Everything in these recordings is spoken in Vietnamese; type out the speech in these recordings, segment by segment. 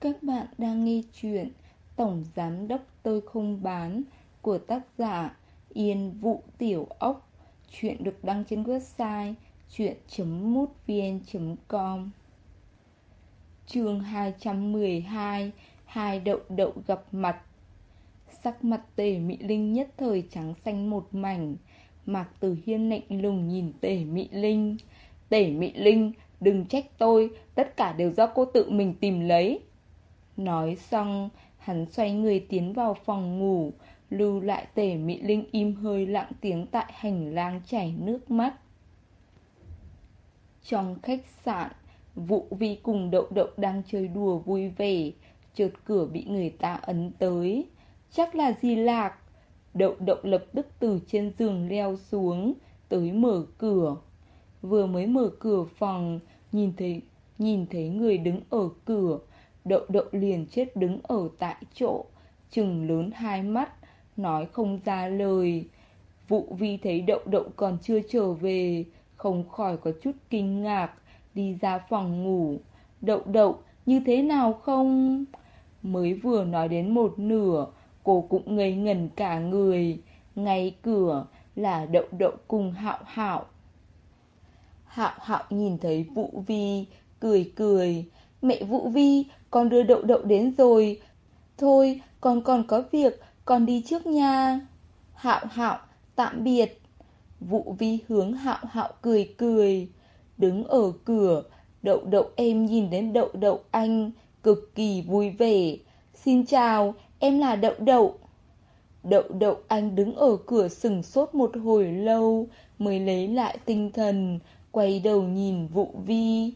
Các bạn đang nghe chuyện Tổng Giám Đốc Tôi Không Bán của tác giả Yên Vũ Tiểu Ốc. Chuyện được đăng trên website chuyện.mútvn.com Chương 212 Hai đậu đậu gặp mặt. Sắc mặt tề Mỹ Linh nhất thời trắng xanh một mảnh. Mạc Tử Hiên lạnh lùng nhìn tề Mỹ Linh. Tề Mỹ Linh, đừng trách tôi, tất cả đều do cô tự mình tìm lấy. Nói xong, hắn xoay người tiến vào phòng ngủ, lưu lại tể Mỹ Linh im hơi lặng tiếng tại hành lang chảy nước mắt. Trong khách sạn, Vũ Vi cùng Đậu Đậu đang chơi đùa vui vẻ, chợt cửa bị người ta ấn tới. Chắc là gì lạc. Đậu Đậu lập tức từ trên giường leo xuống, tới mở cửa. Vừa mới mở cửa phòng, nhìn thấy nhìn thấy người đứng ở cửa, Đậu đậu liền chết đứng ở tại chỗ, Trừng lớn hai mắt, Nói không ra lời. Vụ vi thấy đậu đậu còn chưa trở về, Không khỏi có chút kinh ngạc, Đi ra phòng ngủ. Đậu đậu, như thế nào không? Mới vừa nói đến một nửa, Cô cũng ngây ngần cả người. Ngay cửa là đậu đậu cùng hạo hạo. Hạo hạo nhìn thấy Vũ Vi, Cười cười. Mẹ Vũ Vi con đưa đậu đậu đến rồi. Thôi, con còn có việc, con đi trước nha. Hạo hạo, tạm biệt. Vụ vi hướng hạo hạo cười cười. Đứng ở cửa, đậu đậu em nhìn đến đậu đậu anh, cực kỳ vui vẻ. Xin chào, em là đậu đậu. Đậu đậu anh đứng ở cửa sừng sốt một hồi lâu, mới lấy lại tinh thần, quay đầu nhìn vụ vi.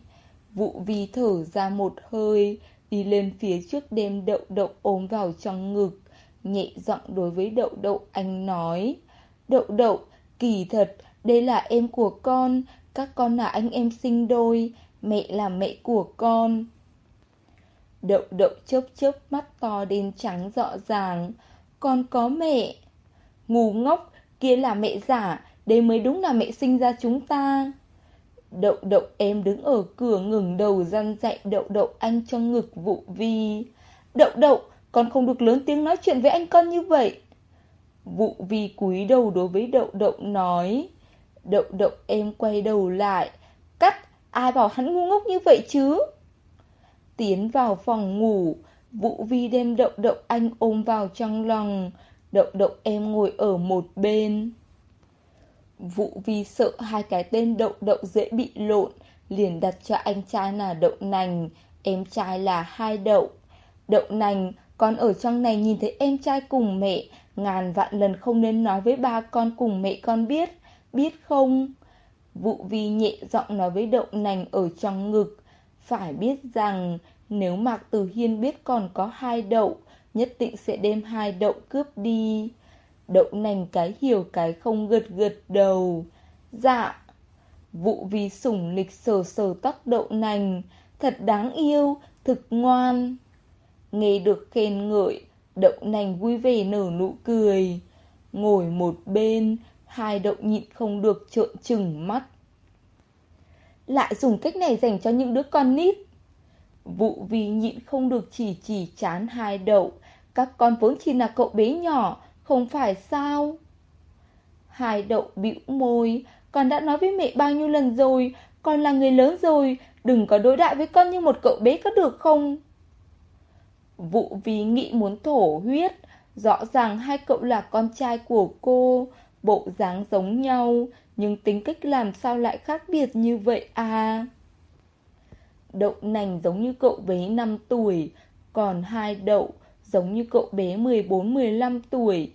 Vụ vi thở ra một hơi, đi lên phía trước đem đậu đậu ôm vào trong ngực, nhẹ giọng đối với đậu đậu anh nói. Đậu đậu, kỳ thật, đây là em của con, các con là anh em sinh đôi, mẹ là mẹ của con. Đậu đậu chớp chớp mắt to đen trắng rõ ràng, con có mẹ. Ngu ngốc, kia là mẹ giả, đây mới đúng là mẹ sinh ra chúng ta. Đậu đậu em đứng ở cửa ngừng đầu răn dạy đậu đậu anh trong ngực vụ vi. Đậu đậu, con không được lớn tiếng nói chuyện với anh con như vậy. Vụ vi cúi đầu đối với đậu đậu nói. Đậu đậu em quay đầu lại. Cắt, ai bảo hắn ngu ngốc như vậy chứ? Tiến vào phòng ngủ, Vụ Vi đem đậu đậu anh ôm vào trong lòng. Đậu đậu em ngồi ở một bên. Vụ vì sợ hai cái tên đậu đậu dễ bị lộn, liền đặt cho anh trai là đậu nành, em trai là hai đậu. Đậu nành, con ở trong này nhìn thấy em trai cùng mẹ, ngàn vạn lần không nên nói với ba con cùng mẹ con biết, biết không? Vụ vi nhẹ giọng nói với đậu nành ở trong ngực, phải biết rằng nếu Mạc Tử Hiên biết còn có hai đậu, nhất định sẽ đem hai đậu cướp đi. Đậu nành cái hiểu cái không gật gật đầu. Dạ. Vụ vì sủng lịch sờ sờ tóc đậu nành. Thật đáng yêu, thực ngoan. Nghe được khen ngợi, đậu nành vui vẻ nở nụ cười. Ngồi một bên, hai đậu nhịn không được trợn trừng mắt. Lại dùng cách này dành cho những đứa con nít. Vụ vì nhịn không được chỉ chỉ chán hai đậu. Các con vốn chỉ là cậu bé nhỏ, không phải sao? Hai đậu bĩu môi, con đã nói với mẹ bao nhiêu lần rồi, con là người lớn rồi, đừng có đối đại với con như một cậu bé có được không? Vụ vì nghĩ muốn thổ huyết, rõ ràng hai cậu là con trai của cô, bộ dáng giống nhau, nhưng tính cách làm sao lại khác biệt như vậy à? Đậu nành giống như cậu bé 5 tuổi, còn hai đậu giống như cậu bé 14-15 tuổi.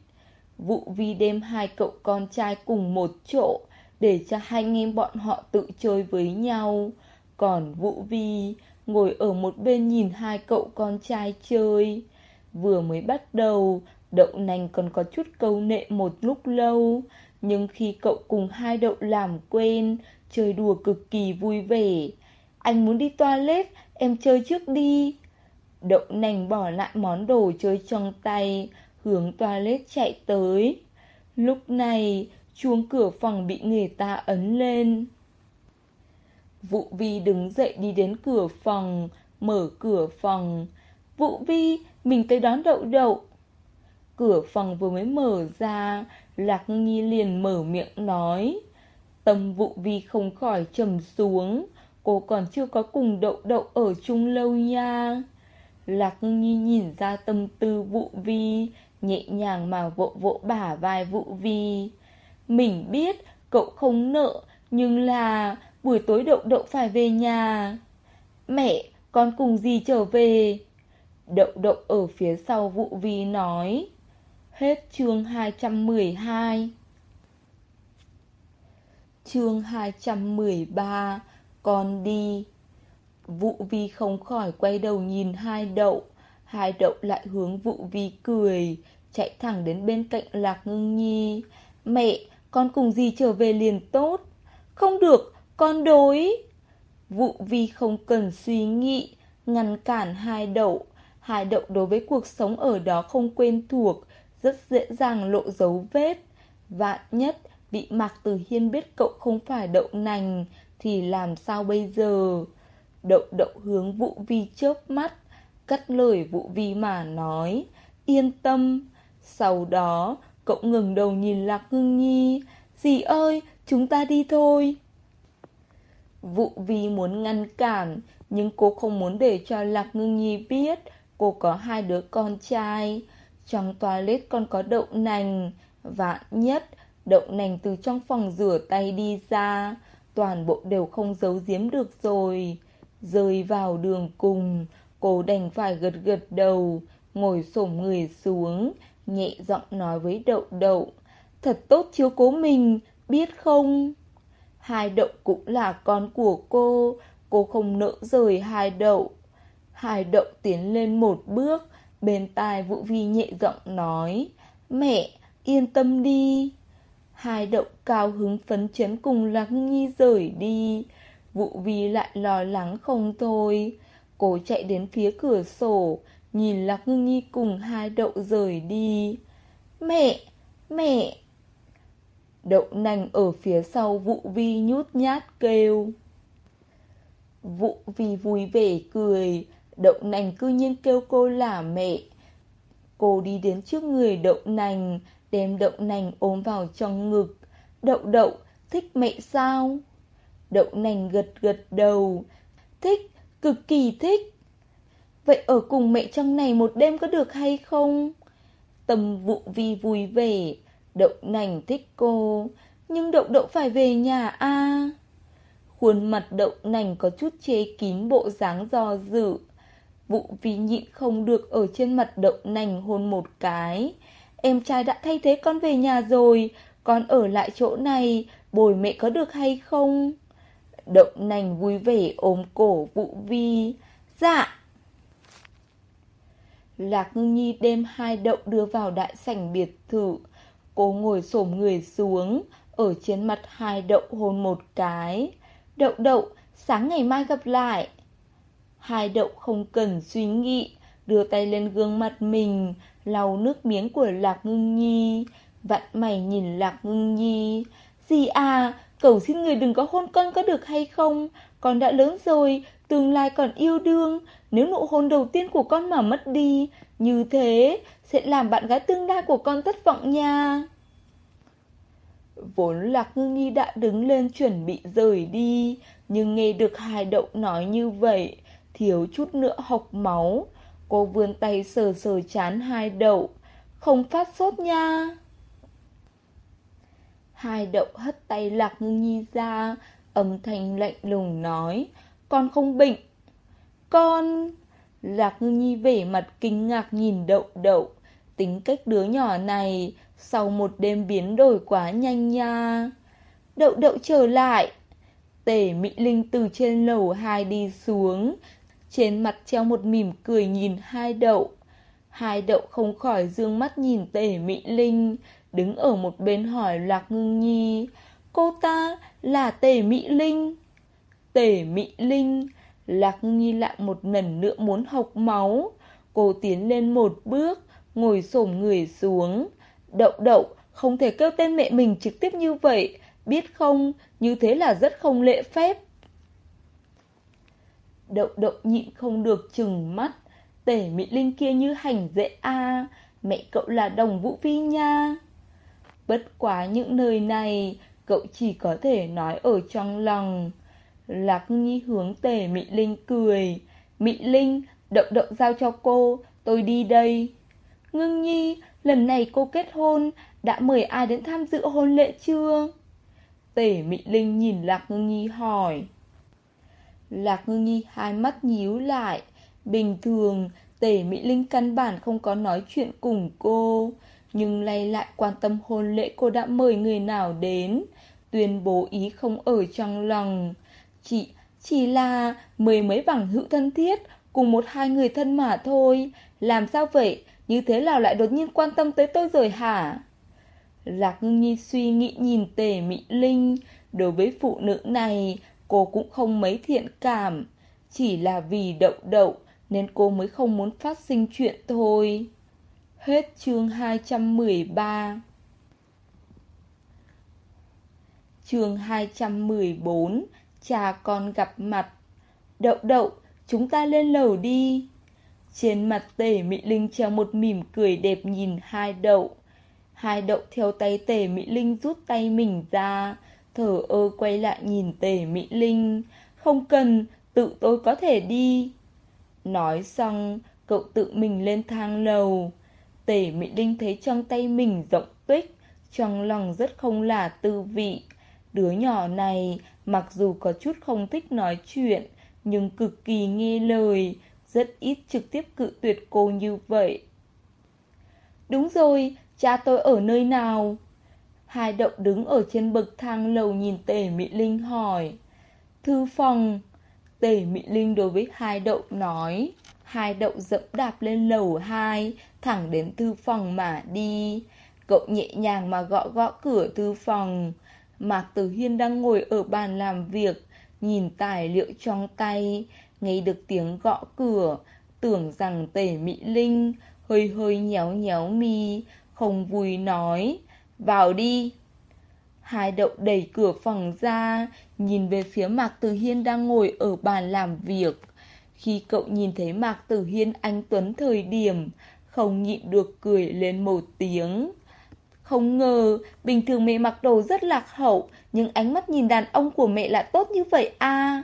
Vụ vi đem hai cậu con trai cùng một chỗ để cho hai anh em bọn họ tự chơi với nhau. Còn Vũ Vi ngồi ở một bên nhìn hai cậu con trai chơi. Vừa mới bắt đầu, đậu nành còn có chút câu nệ một lúc lâu. Nhưng khi cậu cùng hai đậu làm quen, chơi đùa cực kỳ vui vẻ. Anh muốn đi toilet, em chơi trước đi. Đậu nành bỏ lại món đồ chơi trong tay, hướng toilet chạy tới. Lúc này, chuông cửa phòng bị người ta ấn lên. vũ vi đứng dậy đi đến cửa phòng, mở cửa phòng. Vũ Vi, mình tới đón đậu đậu. Cửa phòng vừa mới mở ra, Lạc Nhi liền mở miệng nói. Tâm Vũ Vi không khỏi trầm xuống, cô còn chưa có cùng đậu đậu ở chung lâu nha. Lạc Nhi nhìn ra tâm tư Vũ Vi, nhẹ nhàng mà vỗ vỗ bả vai Vũ Vi. Mình biết cậu không nợ, nhưng là buổi tối đậu đậu phải về nhà. Mẹ, con cùng gì trở về? Đậu đậu ở phía sau Vũ Vi nói. Hết chương 212 Chương 213 Con đi Vũ Vi không khỏi quay đầu nhìn hai đậu Hai đậu lại hướng Vũ Vi cười Chạy thẳng đến bên cạnh Lạc Ngưng Nhi. Mẹ, con cùng gì trở về liền tốt. Không được, con đối. Vũ Vi không cần suy nghĩ Ngăn cản hai đậu. Hai đậu đối với cuộc sống ở đó không quen thuộc Rất dễ dàng lộ dấu vết. Vạn nhất Bị Mạc Tử Hiên biết cậu không phải đậu nành Thì làm sao bây giờ? Đậu đậu hướng Vũ Vi chớp mắt. Cắt lời vụ Vi mà nói, Yên tâm, Sau đó cậu ngừng đầu nhìn Lạc Ngưng Nhi, Dì ơi, chúng ta đi thôi. Vụ Vi muốn ngăn cản, Nhưng cô không muốn để cho Lạc Ngưng Nhi biết Cô có hai đứa con trai. Trong toilet còn có đậu nành, Vạn nhất Đậu nành từ trong phòng rửa tay đi ra, Toàn bộ đều không giấu giếm được rồi. Rơi vào đường cùng Cô đành phải gật gật đầu, Ngồi xổm người xuống, Nhẹ giọng nói với đậu đậu, Thật tốt chiếu cố mình, Biết không Hai đậu cũng là con của cô Cô không nỡ rời hai đậu Hai đậu tiến lên một bước, Bên tai Vũ Vi nhẹ giọng nói, Mẹ, yên tâm đi Hai đậu cao hứng phấn chấn cùng Lạc Nhi rời đi. vũ vi lại lo lắng không thôi. Cô chạy đến phía cửa sổ, nhìn Lạc Ngưng Nhi cùng hai đậu rời đi. Mẹ! Mẹ! Đậu nành ở phía sau vụ vi nhút nhát kêu. Vụ vi vui vẻ cười, đậu nành cư nhiên kêu cô là mẹ. Cô đi đến trước người đậu nành, đem đậu nành ôm vào trong ngực. Đậu đậu, thích mẹ sao? Đậu nành gật gật đầu. Thích, cực kỳ thích. Vậy ở cùng mẹ trong này một đêm có được hay không? Tâm vụ vi vui vẻ, đậu nành thích cô, nhưng đậu đậu phải về nhà a Khuôn mặt đậu nành có chút chế kín bộ dáng do dự. Vụ vi nhịn không được ở trên mặt đậu nành hôn một cái. Em trai đã thay thế con về nhà rồi Con ở lại chỗ này Bồi mẹ có được hay không Động nành vui vẻ ôm cổ Vũ Vi. Dạ. Lạc Ngưng Nhi đem hai đậu đưa vào đại sảnh biệt thự. Cô ngồi xổm người xuống Ở trên mặt hai đậu hôn một cái. Đậu đậu Sáng ngày mai gặp lại. Hai đậu không cần suy nghĩ Đưa tay lên gương mặt mình lau nước miếng của Lạc Ngưng Nhi. Vặn mày nhìn Lạc Ngưng Nhi. Dì à, cầu xin người đừng có hôn con có được hay không? Con đã lớn rồi, tương lai còn yêu đương. Nếu nụ hôn đầu tiên của con mà mất đi, như thế sẽ làm bạn gái tương lai của con thất vọng nha. Vốn Lạc Ngư Nhi đã đứng lên chuẩn bị rời đi, nhưng nghe được hai đậu nói như vậy, thiếu chút nữa học máu. Cô vươn tay sờ sờ chán hai đậu Không phát sốt nha Hai đậu hất tay Lạc Ngưng Nhi ra Âm thanh lạnh lùng nói Con không bệnh. Con Lạc Ngưng Nhi vẻ mặt kinh ngạc nhìn đậu đậu. Tính cách đứa nhỏ này Sau một đêm biến đổi quá nhanh nha. Đậu đậu trở lại. Tể Mỹ Linh từ trên lầu hai đi xuống trên mặt treo một mỉm cười nhìn hai đậu. Hai đậu không khỏi dương mắt nhìn tể Mỹ Linh, đứng ở một bên hỏi Lạc Ngưng Nhi. Cô ta là tể Mỹ Linh. Tể Mỹ Linh, Lạc Ngưng Nhi lại một lần nữa muốn học máu. Cô tiến lên một bước, ngồi xổm người xuống. Đậu đậu, không thể kêu tên mẹ mình trực tiếp như vậy, biết không, như thế là rất không lễ phép. Đậu đậu nhịn không được chừng mắt. Tể Mỹ Linh kia như hành dễ a Mẹ cậu là đồng vũ phi nha Bất quá những lời này Cậu chỉ có thể nói ở trong lòng. Lạc Nhi hướng tề Mỹ Linh cười. Mỹ Linh, động động giao cho cô Tôi đi đây. Ngưng Nhi, lần này cô kết hôn Đã mời ai đến tham dự hôn lễ chưa? Tể Mỹ Linh nhìn Lạc Ngưng Nhi hỏi. Lạc Ngưng Nhi hai mắt nhíu lại. Bình thường Tể Mỹ Linh căn bản không có nói chuyện cùng cô. Nhưng lay lại quan tâm hôn lễ cô đã mời người nào đến? Tuyên bố ý không ở trong lòng. Chị, chỉ là mười mấy bằng hữu thân thiết, Cùng một hai người thân mà thôi. Làm sao vậy? Như thế nào lại đột nhiên quan tâm tới tôi rồi hả? Lạc ngưng nhi suy nghĩ nhìn tề Mỹ Linh. Đối với phụ nữ này, Cô cũng không mấy thiện cảm. Chỉ là vì đậu đậu, nên cô mới không muốn phát sinh chuyện thôi. Hết chương 213 Chương 214 Cha con gặp mặt Đậu đậu, chúng ta lên lầu đi. Trên mặt tề Mỹ Linh treo một mỉm cười đẹp nhìn hai đậu. Hai đậu theo tay tề Mỹ Linh rút tay mình ra, thở ơ quay lại nhìn tề Mỹ Linh. Không cần, tự tôi có thể đi. Nói xong, cậu tự mình lên thang lầu tề Mỹ Linh thấy trong tay mình rộng tuyết, trong lòng rất không là tư vị. Đứa nhỏ này, mặc dù có chút không thích nói chuyện, nhưng cực kỳ nghe lời, rất ít trực tiếp cự tuyệt cô như vậy. Đúng rồi, cha tôi ở nơi nào? Hai động đứng ở trên bậc thang lầu nhìn tề Mỹ Linh hỏi. Thư phòng, Tề Mỹ Linh đối với hai đậu nói. Hai đậu dẫm đạp lên lầu hai, thẳng đến thư phòng mà đi. Cậu nhẹ nhàng mà gõ gõ cửa thư phòng. Mạc Tử Hiên đang ngồi ở bàn làm việc, nhìn tài liệu trong tay, nghe được tiếng gõ cửa, tưởng rằng Tề Mỹ Linh hơi hơi nhéo nhéo mi, không vui nói, vào đi. Hai đậu đẩy cửa phòng ra, nhìn về phía Mạc Tử Hiên đang ngồi ở bàn làm việc. Khi cậu nhìn thấy Mạc Tử Hiên anh Tuấn thời điểm, không nhịn được cười lên một tiếng. Không ngờ, bình thường mẹ mặc đồ rất lạc hậu, nhưng ánh mắt nhìn đàn ông của mẹ lại tốt như vậy à.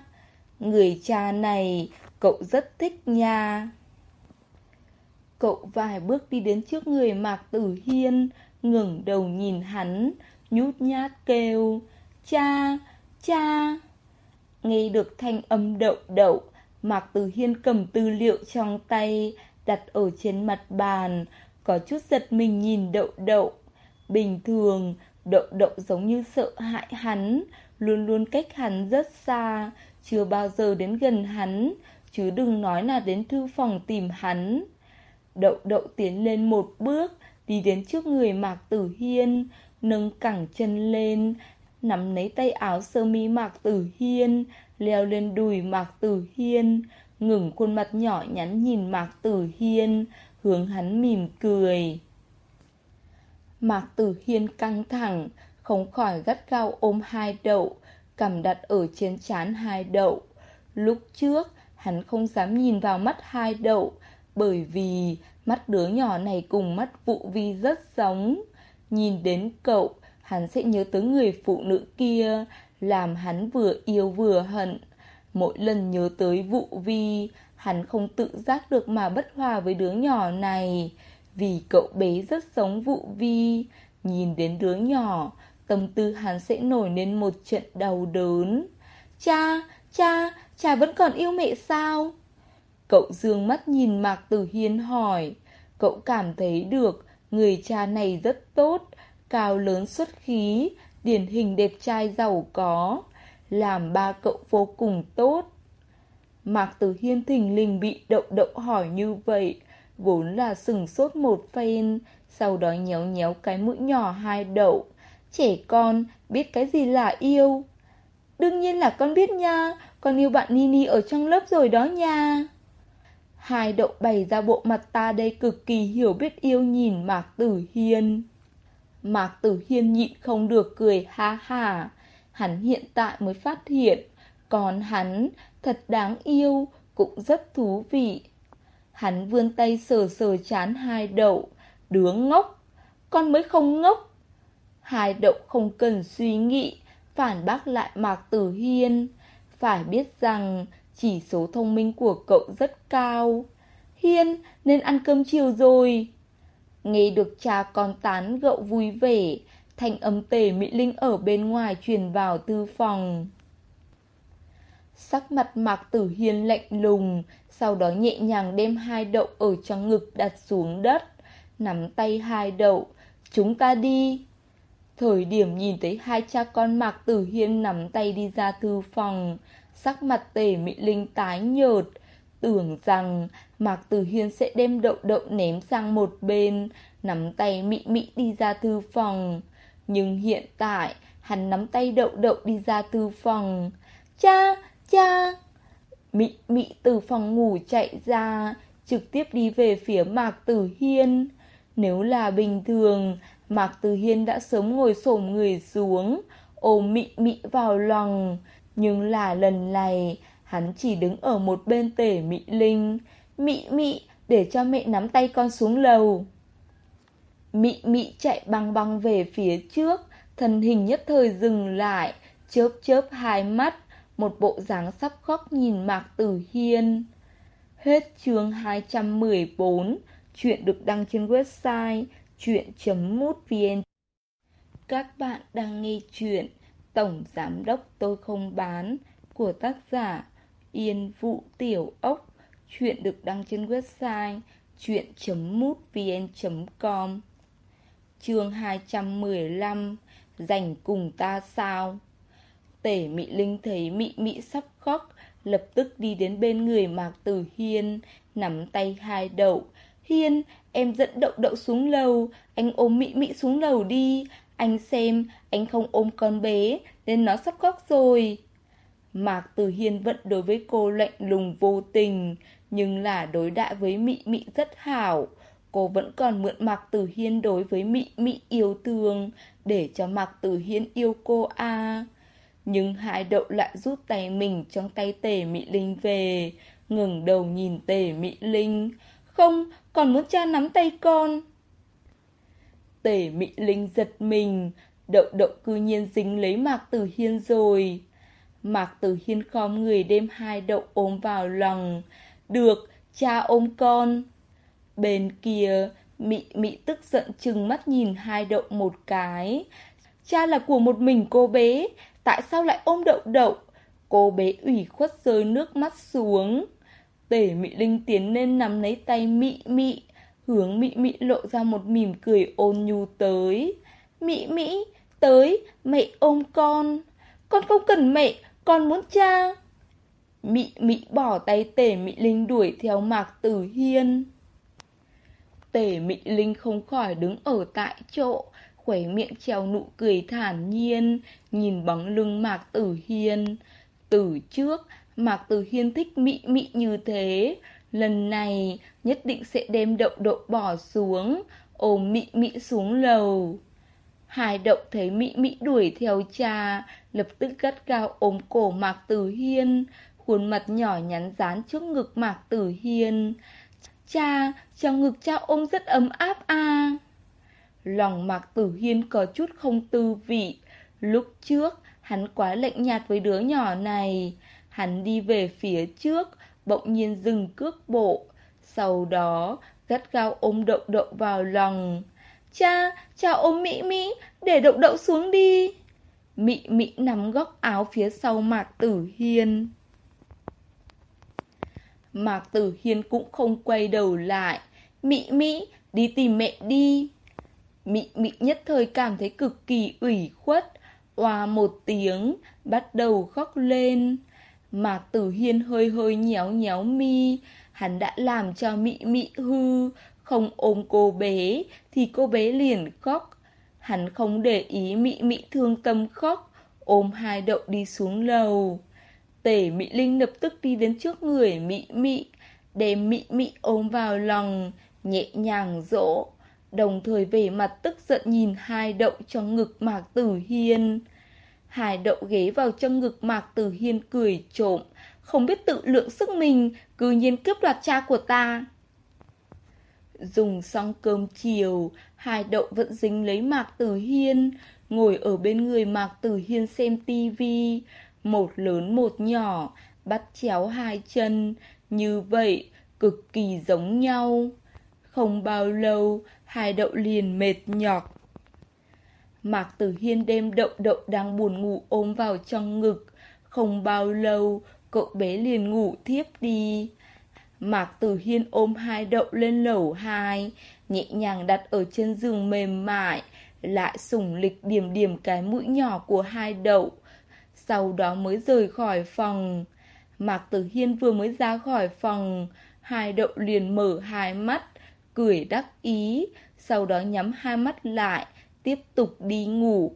Người cha này, cậu rất thích nha. Cậu vài bước đi đến trước người Mạc Tử Hiên, ngẩng đầu nhìn hắn, nhút nhát kêu, cha, cha. Nghe được thanh âm đậu đậu, Mạc Từ Hiên cầm tư liệu trong tay, đặt ở trên mặt bàn, có chút giật mình nhìn đậu đậu. Bình thường, đậu đậu giống như sợ hãi hắn, luôn luôn cách hắn rất xa, chưa bao giờ đến gần hắn, chứ đừng nói là đến thư phòng tìm hắn. Đậu đậu tiến lên một bước, đi đến trước người Mạc Tử Hiên, nâng cẳng chân lên, nắm lấy tay áo sơ mi Mạc Tử Hiên, leo lên đùi Mạc Tử Hiên, ngừng khuôn mặt nhỏ nhắn nhìn Mạc Tử Hiên, hướng hắn mỉm cười. Mạc Tử Hiên căng thẳng, không khỏi gắt gao ôm hai đậu, cầm đặt ở trên chán hai đậu. Lúc trước, hắn không dám nhìn vào mắt hai đậu, bởi vì mắt đứa nhỏ này cùng mắt vụ vi rất giống. Nhìn đến cậu, hắn sẽ nhớ tới người phụ nữ kia, làm hắn vừa yêu vừa hận. Mỗi lần nhớ tới vụ vi, hắn không tự giác được mà bất hòa với đứa nhỏ này. Vì cậu bé rất giống vụ vi, nhìn đến đứa nhỏ, tâm tư hắn sẽ nổi lên một trận đau đớn. Cha, cha, cha vẫn còn yêu mẹ sao? Cậu dương mắt nhìn Mạc Tử Hiên hỏi. Cậu cảm thấy được người cha này rất tốt, cao lớn xuất khí, điển hình đẹp trai giàu có, làm ba cậu vô cùng tốt. Mạc Tử Hiên thình lình bị đậu đậu hỏi như vậy, vốn là sừng sốt một phen, sau đó nhéo nhéo cái mũi nhỏ hai đậu. Trẻ con, biết cái gì là yêu? Đương nhiên là con biết nha, con yêu bạn Nini ở trong lớp rồi đó nha. Hai đậu bày ra bộ mặt ta đây cực kỳ hiểu biết yêu nhìn Mạc Tử Hiên. Mạc Tử Hiên nhịn không được cười ha ha. Hắn hiện tại mới phát hiện, còn hắn thật đáng yêu, cũng rất thú vị. Hắn vươn tay sờ sờ chán hai đậu. Đứa ngốc, con mới không ngốc. Hai đậu không cần suy nghĩ, phản bác lại Mạc Tử Hiên. Phải biết rằng chỉ số thông minh của cậu rất cao. Hiên, nên ăn cơm chiều rồi. Nghe được cha con tán gậu vui vẻ, thanh âm tề Mỹ Linh ở bên ngoài truyền vào tư phòng. Sắc mặt Mạc Tử Hiên lạnh lùng, sau đó nhẹ nhàng đem hai đậu ở trong ngực đặt xuống đất, nắm tay hai đậu, chúng ta đi. Thời điểm nhìn thấy hai cha con Mạc Tử Hiên nắm tay đi ra thư phòng, sắc mặt tề Mỹ Linh tái nhợt, tưởng rằng Mạc Tử Hiên sẽ đem đậu đậu ném sang một bên, nắm tay Mị Mị đi ra thư phòng. Nhưng hiện tại, hắn nắm tay đậu đậu đi ra thư phòng. Cha, cha! Mị Mị từ phòng ngủ chạy ra, trực tiếp đi về phía Mạc Tử Hiên. Nếu là bình thường, Mạc Tử Hiên đã sớm ngồi xổm người xuống, ôm Mị Mị vào lòng. Nhưng là lần này, hắn chỉ đứng ở một bên tể Mị Linh. Mị Mị, để cho mẹ nắm tay con xuống lầu. Mị Mị chạy băng băng về phía trước, thân hình nhất thời dừng lại, chớp chớp hai mắt, một bộ dáng sắp khóc nhìn Mạc Tử Hiên. Hết chương 214, chuyện được đăng trên website chuyện.mútvn. Các bạn đang nghe chuyện Tổng Giám Đốc Tôi Không Bán của tác giả Yên Vũ Tiểu Ốc. Chuyện được đăng trên website chuyện.mútvn.com Chương 215 Dành cùng ta sao? Tể mỹ Linh thấy mỹ mỹ sắp khóc Lập tức đi đến bên người Mạc Tử Hiên Nắm tay hai đậu. Hiên, em dẫn đậu đậu xuống lầu Anh ôm mỹ mỹ xuống lầu đi. Anh xem, anh không ôm con bé Nên nó sắp khóc rồi. Mạc Tử Hiên vẫn đối với cô lạnh lùng vô tình. Nhưng là đối đại với Mị Mị rất hảo. Cô vẫn còn mượn Mạc Tử Hiên đối với Mị Mị yêu thương Để cho Mạc Tử Hiên yêu cô a. Nhưng hai đậu lại rút tay mình trong tay tề Mị Linh về ngừng đầu nhìn tề Mị Linh. Không, còn muốn cha nắm tay con. Tề Mị Linh giật mình Đậu đậu cư nhiên dính lấy Mạc Tử Hiên rồi. Mạc Tử Hiên khom người đem hai đậu ôm vào lòng. Được, cha ôm con Bên kia, Mị Mị tức giận chừng mắt nhìn hai đậu một cái. Cha là của một mình cô bé, tại sao lại ôm đậu đậu? Cô bé ủy khuất rơi nước mắt xuống. Tể Mị Linh tiến lên nắm lấy tay Mị Mị, hướng Mị Mị lộ ra một mỉm cười ôn nhu tới. Mị Mị, tới, mẹ ôm con. Con không cần mẹ, con muốn cha. Mị Mị bỏ tay Tể Mị Linh đuổi theo Mạc Tử Hiên. Tề Mị Linh không khỏi đứng ở tại chỗ, khỏe miệng treo nụ cười thản nhiên, nhìn bóng lưng Mạc Tử Hiên. Từ trước, Mạc Tử Hiên thích Mị Mị như thế, lần này nhất định sẽ đem đậu đậu bỏ xuống, ôm Mị Mị xuống lầu. Hai đậu thấy Mị Mị đuổi theo cha, lập tức gắt cao ôm cổ Mạc Tử Hiên, khuôn mặt nhỏ nhắn dán trước ngực Mạc Tử Hiên. Cha, trong ngực cha ôm rất ấm áp à. Lòng Mạc Tử Hiên có chút không tư vị. Lúc trước, hắn quá lạnh nhạt với đứa nhỏ này. Hắn đi về phía trước, bỗng nhiên dừng cước bộ. Sau đó, gắt gao ôm đậu đậu vào lòng. Cha, cha ôm Mỹ Mỹ, để đậu đậu xuống đi. Mị Mị nắm góc áo phía sau Mạc Tử Hiên. Mạc Tử Hiên cũng không quay đầu lại. Mị Mị, đi tìm mẹ đi. Mị Mị nhất thời cảm thấy cực kỳ ủy khuất. Oà một tiếng, bắt đầu khóc lên. Mạc Tử Hiên hơi hơi nhéo nhéo mi. Hắn đã làm cho Mị Mị hư. Không ôm cô bé, thì cô bé liền khóc. Hắn không để ý Mị Mị thương tâm khóc. Ôm hai đậu đi xuống lầu. Tể Mỹ Linh lập tức đi đến trước người Mỹ Mỹ, đem Mỹ Mỹ ôm vào lòng, nhẹ nhàng dỗ, đồng thời về mặt tức giận nhìn hai đậu trong ngực Mạc Tử Hiên. Hai đậu ghé vào trong ngực Mạc Tử Hiên cười trộm, không biết tự lượng sức mình, cư nhiên cướp đoạt cha của ta. Dùng xong cơm chiều, hai đậu vẫn dính lấy Mạc Tử Hiên, ngồi ở bên người Mạc Tử Hiên xem tivi, một lớn một nhỏ, bắt chéo hai chân, như vậy, cực kỳ giống nhau. Không bao lâu, hai đậu liền mệt nhọc. Mạc Tử Hiên đem đậu đậu đang buồn ngủ ôm vào trong ngực. Không bao lâu, cậu bé liền ngủ thiếp đi. Mạc Tử Hiên ôm hai đậu lên lầu hai, nhẹ nhàng đặt ở trên giường mềm mại, lại sủng lịch điểm điểm cái mũi nhỏ của hai đậu. Sau đó mới rời khỏi phòng. Mạc Tử Hiên vừa mới ra khỏi phòng, hai đậu liền mở hai mắt, cười đắc ý, sau đó nhắm hai mắt lại, tiếp tục đi ngủ.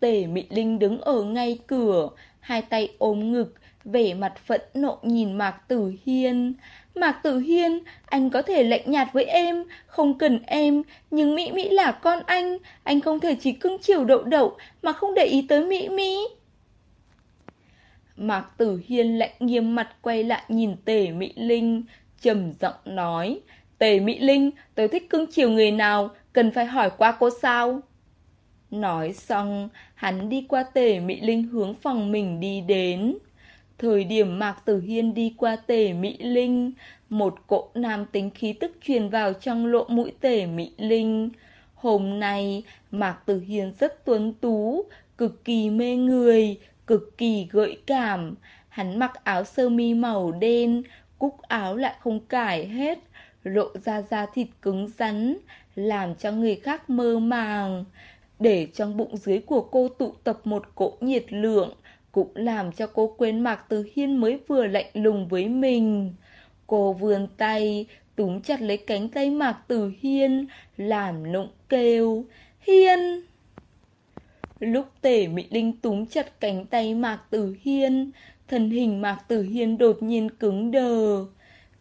Tể Mị Linh đứng ở ngay cửa, hai tay ôm ngực, vẻ mặt phẫn nộ nhìn Mạc Tử Hiên. Mạc Tử Hiên, anh có thể lạnh nhạt với em, không cần em, nhưng Mỹ Mỹ là con anh, anh không thể chỉ cưng chiều đậu đậu mà không để ý tới Mỹ Mỹ. Mạc Tử Hiên lạnh nghiêm mặt quay lại nhìn Tề Mỹ Linh, trầm giọng nói, Tề Mỹ Linh, tôi thích cưng chiều người nào, cần phải hỏi qua cô sao? Nói xong, hắn đi qua Tề Mỹ Linh hướng phòng mình đi đến. Thời điểm Mạc Tử Hiên đi qua Tề Mỹ Linh, một cỗ nam tính khí tức truyền vào trong lỗ mũi Tề Mỹ Linh. Hôm nay, Mạc Tử Hiên rất tuấn tú, cực kỳ mê người, cực kỳ gợi cảm. Hắn mặc áo sơ mi màu đen, cúc áo lại không cải hết, lộ ra da thịt cứng rắn, làm cho người khác mơ màng. Để trong bụng dưới của cô tụ tập một cỗ nhiệt lượng, cũng làm cho cô quên Mạc Từ Hiên mới vừa lạnh lùng với mình. Cô vươn tay, túm chặt lấy cánh tay Mạc Tử Hiên, làm nụng kêu, Hiên! Lúc tể Mỹ Linh túm chặt cánh tay Mạc Tử Hiên, thân hình Mạc Tử Hiên đột nhiên cứng đờ.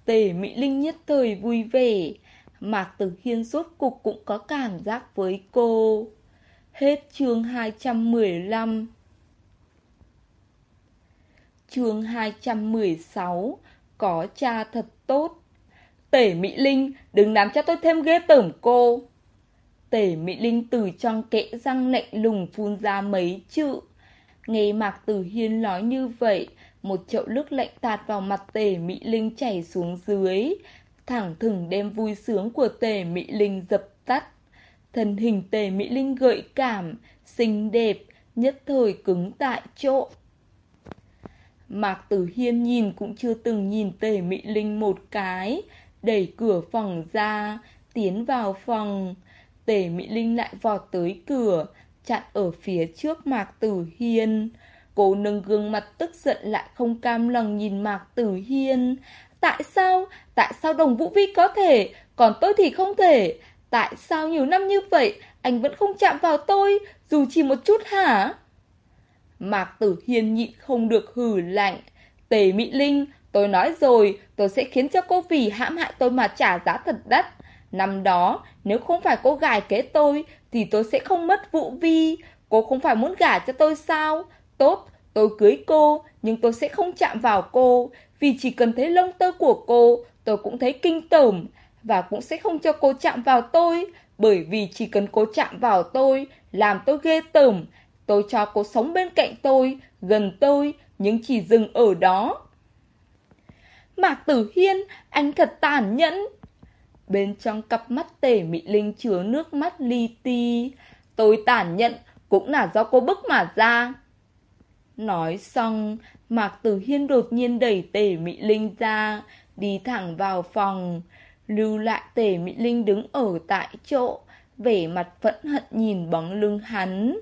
Tể Mỹ Linh nhất thời vui vẻ, Mạc Tử Hiên suốt cục cũng có cảm giác với cô. Hết chương 215 Chương 216 Có cha thật tốt Tể Mỹ Linh, đừng làm cho tôi thêm ghê tởm cô. Tể Mỹ Linh từ trong kẽ răng lạnh lùng phun ra mấy chữ. Nghe Mạc Tử Hiên nói như vậy, một chậu nước lạnh tạt vào mặt tể Mỹ Linh chảy xuống dưới, thẳng thừng đem vui sướng của tể Mỹ Linh dập tắt. Thân hình Tề Mỹ Linh gợi cảm, xinh đẹp, nhất thời cứng tại chỗ. Mạc Tử Hiên nhìn cũng chưa từng nhìn Tề Mỹ Linh một cái, đẩy cửa phòng ra, tiến vào phòng. Tề Mỹ Linh lại vọt tới cửa, chặn ở phía trước Mạc Tử Hiên. Cô nâng gương mặt tức giận lại không cam lòng nhìn Mạc Tử Hiên. Tại sao? Tại sao đồng Vũ Vi có thể, còn tôi thì không thể? Tại sao nhiều năm như vậy, anh vẫn không chạm vào tôi, dù chỉ một chút hả? Mạc Tử Hiên nhịn không được hử lạnh. Tề Mỹ Linh, tôi nói rồi, tôi sẽ khiến cho cô vì hãm hại tôi mà trả giá thật đắt. Năm đó, nếu không phải cô gài kế tôi, thì tôi sẽ không mất vụ Vi. Cô không phải muốn gả cho tôi sao? Tốt, tôi cưới cô, nhưng tôi sẽ không chạm vào cô, vì chỉ cần thấy lông tơ của cô, tôi cũng thấy kinh tởm, và cũng sẽ không cho cô chạm vào tôi, bởi vì chỉ cần cô chạm vào tôi, làm tôi ghê tởm, tôi cho cô sống bên cạnh tôi, gần tôi, nhưng chỉ dừng ở đó. Mạc Tử Hiên, anh thật tàn nhẫn. Bên trong cặp mắt tể mị linh chứa nước mắt li ti. Tôi tàn nhẫn, cũng là do cô bức mà ra. Nói xong, Mạc Tử Hiên đột nhiên đẩy tể Mỹ Linh ra, đi thẳng vào phòng. Lưu lại tể Mỹ Linh đứng ở tại chỗ, vẻ mặt phẫn hận nhìn bóng lưng hắn.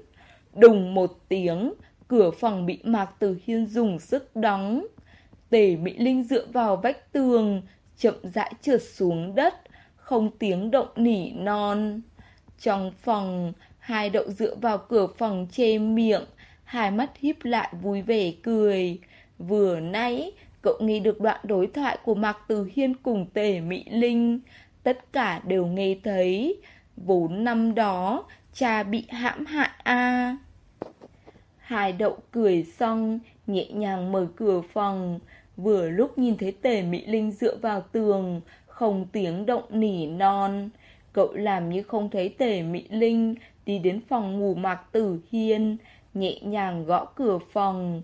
Đùng một tiếng, cửa phòng bị Mạc Tử Hiên dùng sức đóng. tề Mỹ Linh dựa vào vách tường, chậm rãi trượt xuống đất, không tiếng động nỉ non. Trong phòng, hai đậu dựa vào cửa phòng che miệng, hai mắt híp lại vui vẻ cười. Vừa nãy, cậu nghe được đoạn đối thoại của Mạc Từ Hiên cùng Tề Mỹ Linh. Tất cả đều nghe thấy. Vốn năm đó, cha bị hãm hại a hải đậu cười xong, nhẹ nhàng mở cửa phòng. Vừa lúc nhìn thấy Tề Mỹ Linh dựa vào tường, không tiếng động nỉ non. Cậu làm như không thấy tề Mỹ Linh đi đến phòng ngủ Mạc Tử Hiên, nhẹ nhàng gõ cửa phòng.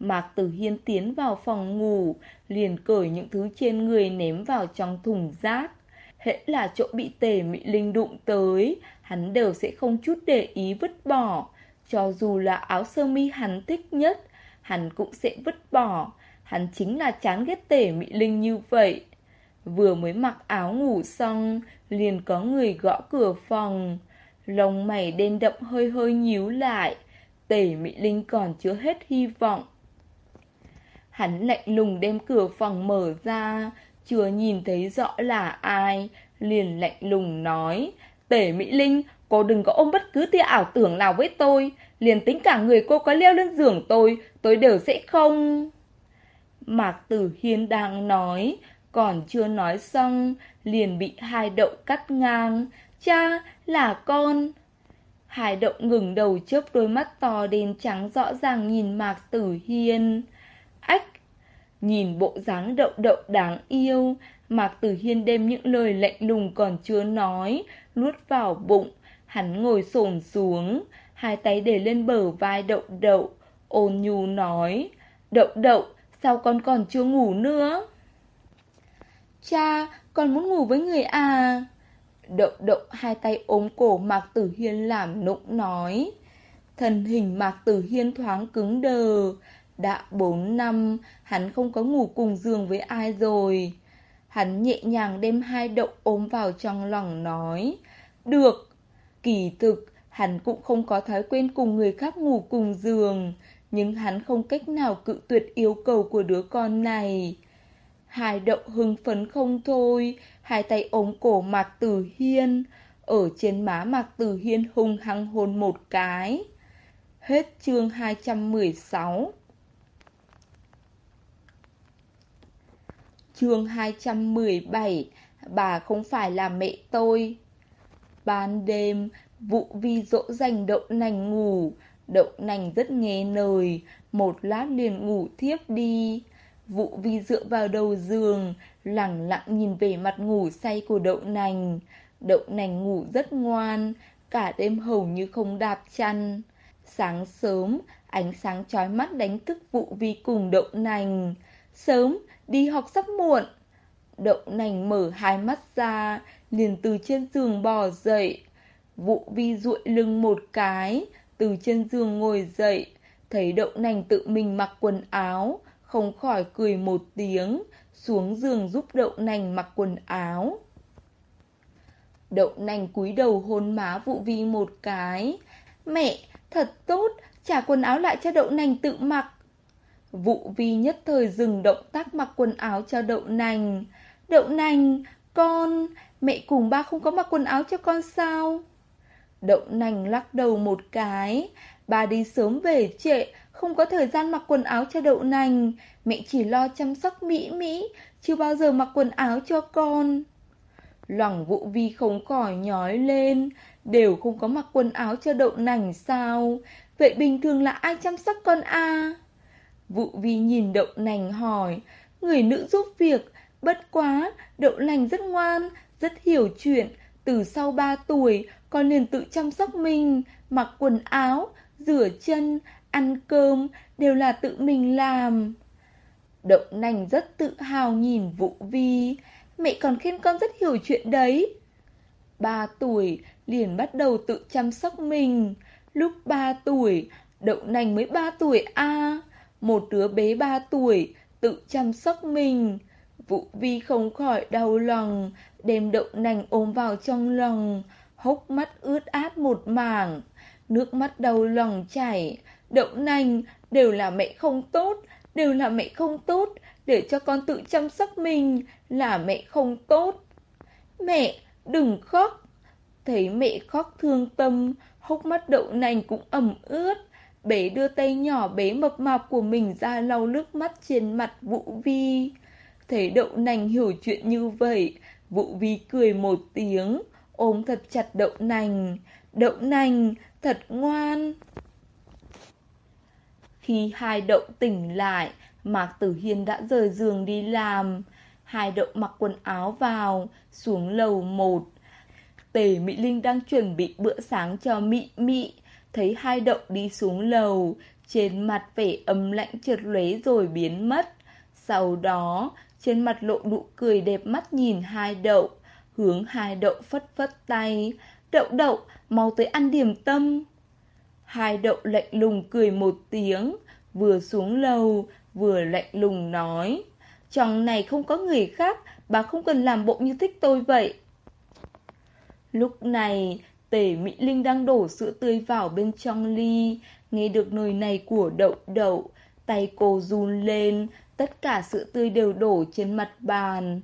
Mạc Tử Hiên tiến vào phòng ngủ, liền cởi những thứ trên người ném vào trong thùng rác. Hễ là chỗ bị tề Mỹ Linh đụng tới, hắn đều sẽ không chút để ý vứt bỏ. Cho dù là áo sơ mi hắn thích nhất, hắn cũng sẽ vứt bỏ. Hắn chính là chán ghét tể Mỹ Linh như vậy. Vừa mới mặc áo ngủ xong, liền có người gõ cửa phòng. Lông mày đen đậm hơi hơi nhíu lại. Tể Mỹ Linh còn chưa hết hy vọng. Hắn lạnh lùng đem cửa phòng mở ra, chưa nhìn thấy rõ là ai, liền lạnh lùng nói. Tể Mỹ Linh, cô đừng có ôm bất cứ tia ảo tưởng nào với tôi, liền tính cả người cô có leo lên giường tôi, tôi đều sẽ không... Mạc Tử Hiên đang nói, còn chưa nói xong, liền bị hai đậu cắt ngang. Cha, là con. Hai đậu ngừng đầu chớp đôi mắt to đen trắng rõ ràng nhìn Mạc Tử Hiên. Ách! Nhìn bộ dáng đậu đậu đáng yêu, Mạc Tử Hiên đem những lời lạnh lùng còn chưa nói, nuốt vào bụng. Hắn ngồi xổm xuống, hai tay để lên bờ vai đậu đậu, ôn nhu nói. Đậu đậu, sao con còn chưa ngủ nữa? Cha, con muốn ngủ với người à? Đậu đậu hai tay ôm cổ Mạc Tử Hiên làm nụng nói. Thân hình Mạc Tử Hiên thoáng cứng đờ. Đã bốn năm, hắn không có ngủ cùng giường với ai rồi. Hắn nhẹ nhàng đem hai đậu ôm vào trong lòng nói. Được, kỳ thực, hắn cũng không có thói quen cùng người khác ngủ cùng giường nhưng hắn không cách nào cự tuyệt yêu cầu của đứa con này. Hai động hưng phấn không thôi, hai tay ôm cổ Mạc Tử Hiên, ở trên má Mạc Tử Hiên hung hăng hôn một cái. Hết chương 216 Chương 217 Bà không phải là mẹ tôi Ban đêm, vụ vi dỗ dành đậu nành ngủ Đậu nành rất nghe nời, một lát liền ngủ thiếp đi. Vụ vi dựa vào đầu giường, lặng lặng nhìn về mặt ngủ say của đậu nành. Đậu nành ngủ rất ngoan, cả đêm hầu như không đạp chăn. Sáng sớm, ánh sáng chói mắt đánh thức vụ vi cùng đậu nành. Sớm, đi học sắp muộn. Đậu nành mở hai mắt ra, liền từ trên giường bò dậy. Vụ vi duỗi lưng một cái, từ trên giường ngồi dậy, thấy đậu nành tự mình mặc quần áo, không khỏi cười một tiếng, xuống giường giúp đậu nành mặc quần áo. Đậu nành cúi đầu hôn má vụ vi một cái. Mẹ, thật tốt, trả quần áo lại cho đậu nành tự mặc. Vụ vi nhất thời dừng động tác mặc quần áo cho đậu nành. Đậu nành, con, mẹ cùng ba không có mặc quần áo cho con sao? Đậu nành lắc đầu một cái. Ba đi sớm về trễ, không có thời gian mặc quần áo cho đậu nành. Mẹ chỉ lo chăm sóc Mỹ Mỹ, chưa bao giờ mặc quần áo cho con. Lòng vụ vi không khỏi nhói lên, đều không có mặc quần áo cho đậu nành sao? Vậy bình thường là ai chăm sóc con a? À? Vụ vi nhìn đậu nành hỏi, người nữ giúp việc, bất quá, đậu nành rất ngoan, rất hiểu chuyện, từ sau 3 tuổi con liền tự chăm sóc mình, mặc quần áo, rửa chân, ăn cơm, đều là tự mình làm. Đậu nành rất tự hào nhìn Vũ Vi, mẹ còn khen con rất hiểu chuyện đấy. Ba tuổi liền bắt đầu tự chăm sóc mình, lúc ba tuổi, đậu nành mới ba tuổi a một đứa bé ba tuổi tự chăm sóc mình. Vũ Vi không khỏi đau lòng, đem đậu nành ôm vào trong lòng, hốc mắt ướt át một mảng, nước mắt đau lòng chảy, đậu nành, đều là mẹ không tốt, đều là mẹ không tốt, để cho con tự chăm sóc mình, là mẹ không tốt. Mẹ, đừng khóc. Thấy mẹ khóc thương tâm, hốc mắt đậu nành cũng ẩm ướt. Bé đưa tay nhỏ bé mập mạp của mình ra lau nước mắt trên mặt Vũ Vi. Thấy đậu nành hiểu chuyện như vậy, Vũ Vi cười một tiếng, ôm thật chặt đậu nành. Đậu nành, thật ngoan. Khi hai đậu tỉnh lại, Mạc Tử Hiên đã rời giường đi làm. Hai đậu mặc quần áo vào, xuống lầu một. Tề Mỹ Linh đang chuẩn bị bữa sáng cho Mỹ Mỹ, thấy hai đậu đi xuống lầu, trên mặt vẻ âm lạnh trượt lóe rồi biến mất. Sau đó, trên mặt lộ nụ cười đẹp mắt nhìn hai đậu, hướng hai đậu phất phất tay. Đậu đậu, mau tới ăn điểm tâm. Hai đậu lạnh lùng cười một tiếng, vừa xuống lầu, vừa lạnh lùng nói. Trong này không có người khác, bà không cần làm bộ như thích tôi vậy. Lúc này, tể Mỹ Linh đang đổ sữa tươi vào bên trong ly, nghe được lời này của đậu đậu, tay cô run lên, tất cả sữa tươi đều đổ trên mặt bàn.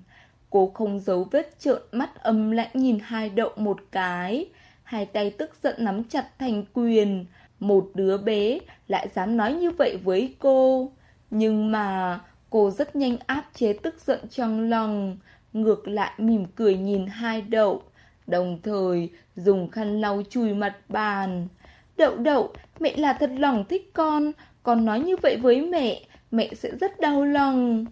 Cô không giấu vết trợn mắt âm lãnh nhìn hai đậu một cái, hai tay tức giận nắm chặt thành quyền. Một đứa bé lại dám nói như vậy với cô. Nhưng mà cô rất nhanh áp chế tức giận trong lòng, ngược lại mỉm cười nhìn hai đậu, đồng thời dùng khăn lau chùi mặt bàn. Đậu đậu, mẹ là thật lòng thích con, con nói như vậy với mẹ, mẹ sẽ rất đau lòng.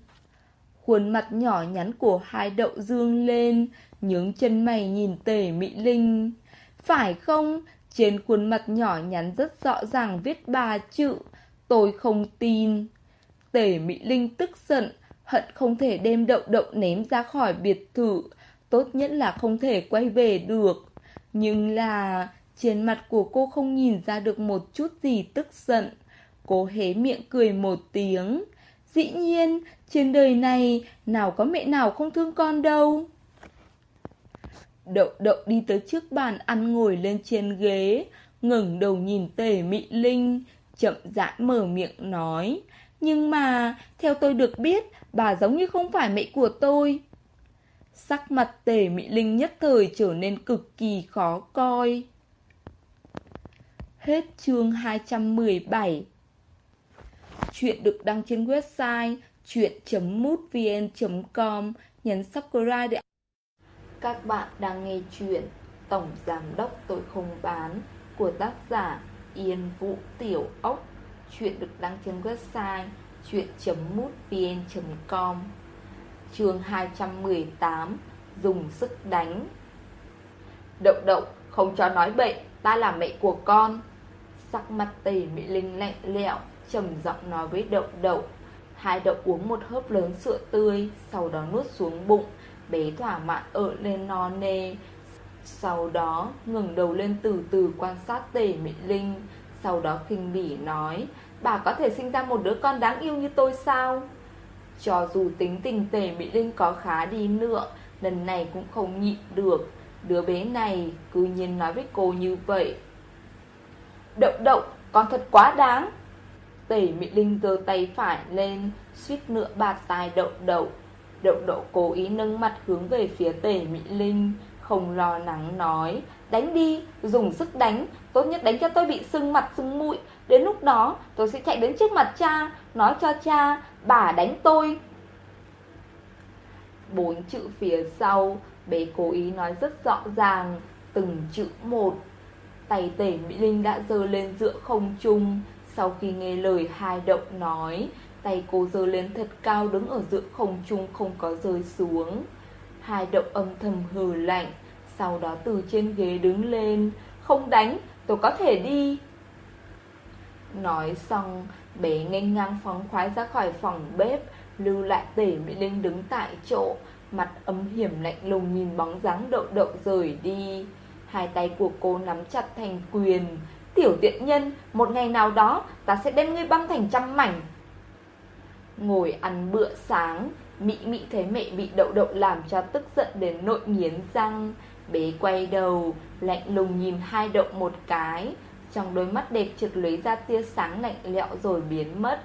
Khuôn mặt nhỏ nhắn của hai đậu dương lên, nhướng chân mày nhìn tề Mỹ Linh. Phải không? Trên khuôn mặt nhỏ nhắn rất rõ ràng viết ba chữ, tôi không tin. Tề Mỹ Linh tức giận, hận không thể đem đậu đậu ném ra khỏi biệt thự, tốt nhất là không thể quay về được. Nhưng là trên mặt của cô không nhìn ra được một chút gì tức giận. Cô hé miệng cười một tiếng. Dĩ nhiên, trên đời này nào có mẹ nào không thương con đâu. Đậu đậu đi tới trước bàn ăn ngồi lên trên ghế, ngẩng đầu nhìn tề Mỹ Linh, chậm rãi mở miệng nói. Nhưng mà, theo tôi được biết, bà giống như không phải mẹ của tôi. Sắc mặt tề Mỹ Linh nhất thời trở nên cực kỳ khó coi. Hết chương 217 Chuyện được đăng trên website chuyện.mútvn.com Nhấn subscribe để Các bạn đang nghe chuyện Tổng Giám Đốc Tội Không Bán của tác giả Yên Vũ Tiểu Ốc. Chuyện được đăng trên website chuyện.mútvn.com Chương 218 Dùng sức đánh. Đậu đậu, không cho nói bậy, ta là mẹ của con. Sắc mặt tề Mỹ Linh lạnh lẽo trầm giọng nói với đậu đậu Hai đậu uống một hớp lớn sữa tươi Sau đó nuốt xuống bụng Bé thỏa mãn ở lên no nê. Sau đó ngừng đầu lên từ từ quan sát tề Mỹ Linh. Sau đó khinh bỉ nói Bà có thể sinh ra một đứa con đáng yêu như tôi sao? Cho dù tính tình tề Mỹ Linh có khá đi nữa Lần này cũng không nhịn được. Đứa bé này cứ nhiên nói với cô như vậy. Đậu đậu, con thật quá đáng. Tể Mỹ Linh giơ tay phải lên suýt nữa bạt tai đậu đậu. Đậu đậu cố ý nâng mặt hướng về phía tể Mỹ Linh Không lo lắng nói Đánh đi, dùng sức đánh. Tốt nhất đánh cho tôi bị sưng mặt sưng mũi. Đến lúc đó tôi sẽ chạy đến trước mặt cha. Nói cho cha Bà đánh tôi. Bốn chữ phía sau Bé cố ý nói rất rõ ràng Từng chữ một. Tay tể Mỹ Linh đã dơ lên giữa không trung. Sau khi nghe lời hai động nói Tay cô dơ lên thật cao đứng ở giữa không trung không có rơi xuống. Hai động âm thầm hừ lạnh Sau đó từ trên ghế đứng lên. Không đánh, tôi có thể đi. Nói xong, bé nghênh ngang phóng khoái ra khỏi phòng bếp Lưu lại tể Mỹ Linh đứng tại chỗ Mặt âm hiểm lạnh lùng nhìn bóng dáng đậu đậu rời đi. Hai tay của cô nắm chặt thành quyền. Tiểu tiện nhân, một ngày nào đó ta sẽ đem ngươi băm thành trăm mảnh. Ngồi ăn bữa sáng Mỹ Mỹ thấy mẹ bị đậu đậu làm cho tức giận đến nội nghiến răng. Bé quay đầu, lạnh lùng nhìn hai đậu một cái. Trong đôi mắt đẹp trực lấy ra tia sáng lạnh lẽo rồi biến mất.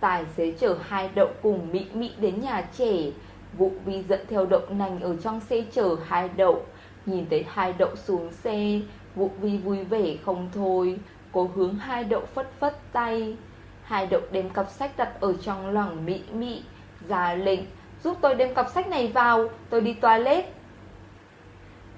Tài xế chở hai đậu cùng mị mị đến nhà trẻ. Vụ vi dẫn theo đậu nành ở trong xe chở hai đậu. Nhìn thấy hai đậu xuống xe, Vụ vi vui vẻ không thôi. Cô hướng hai đậu phất phất tay. Hai đậu đem cặp sách đặt ở trong lòng mị mị, Ra lệnh, Giúp tôi đem cặp sách này vào, Tôi đi toilet.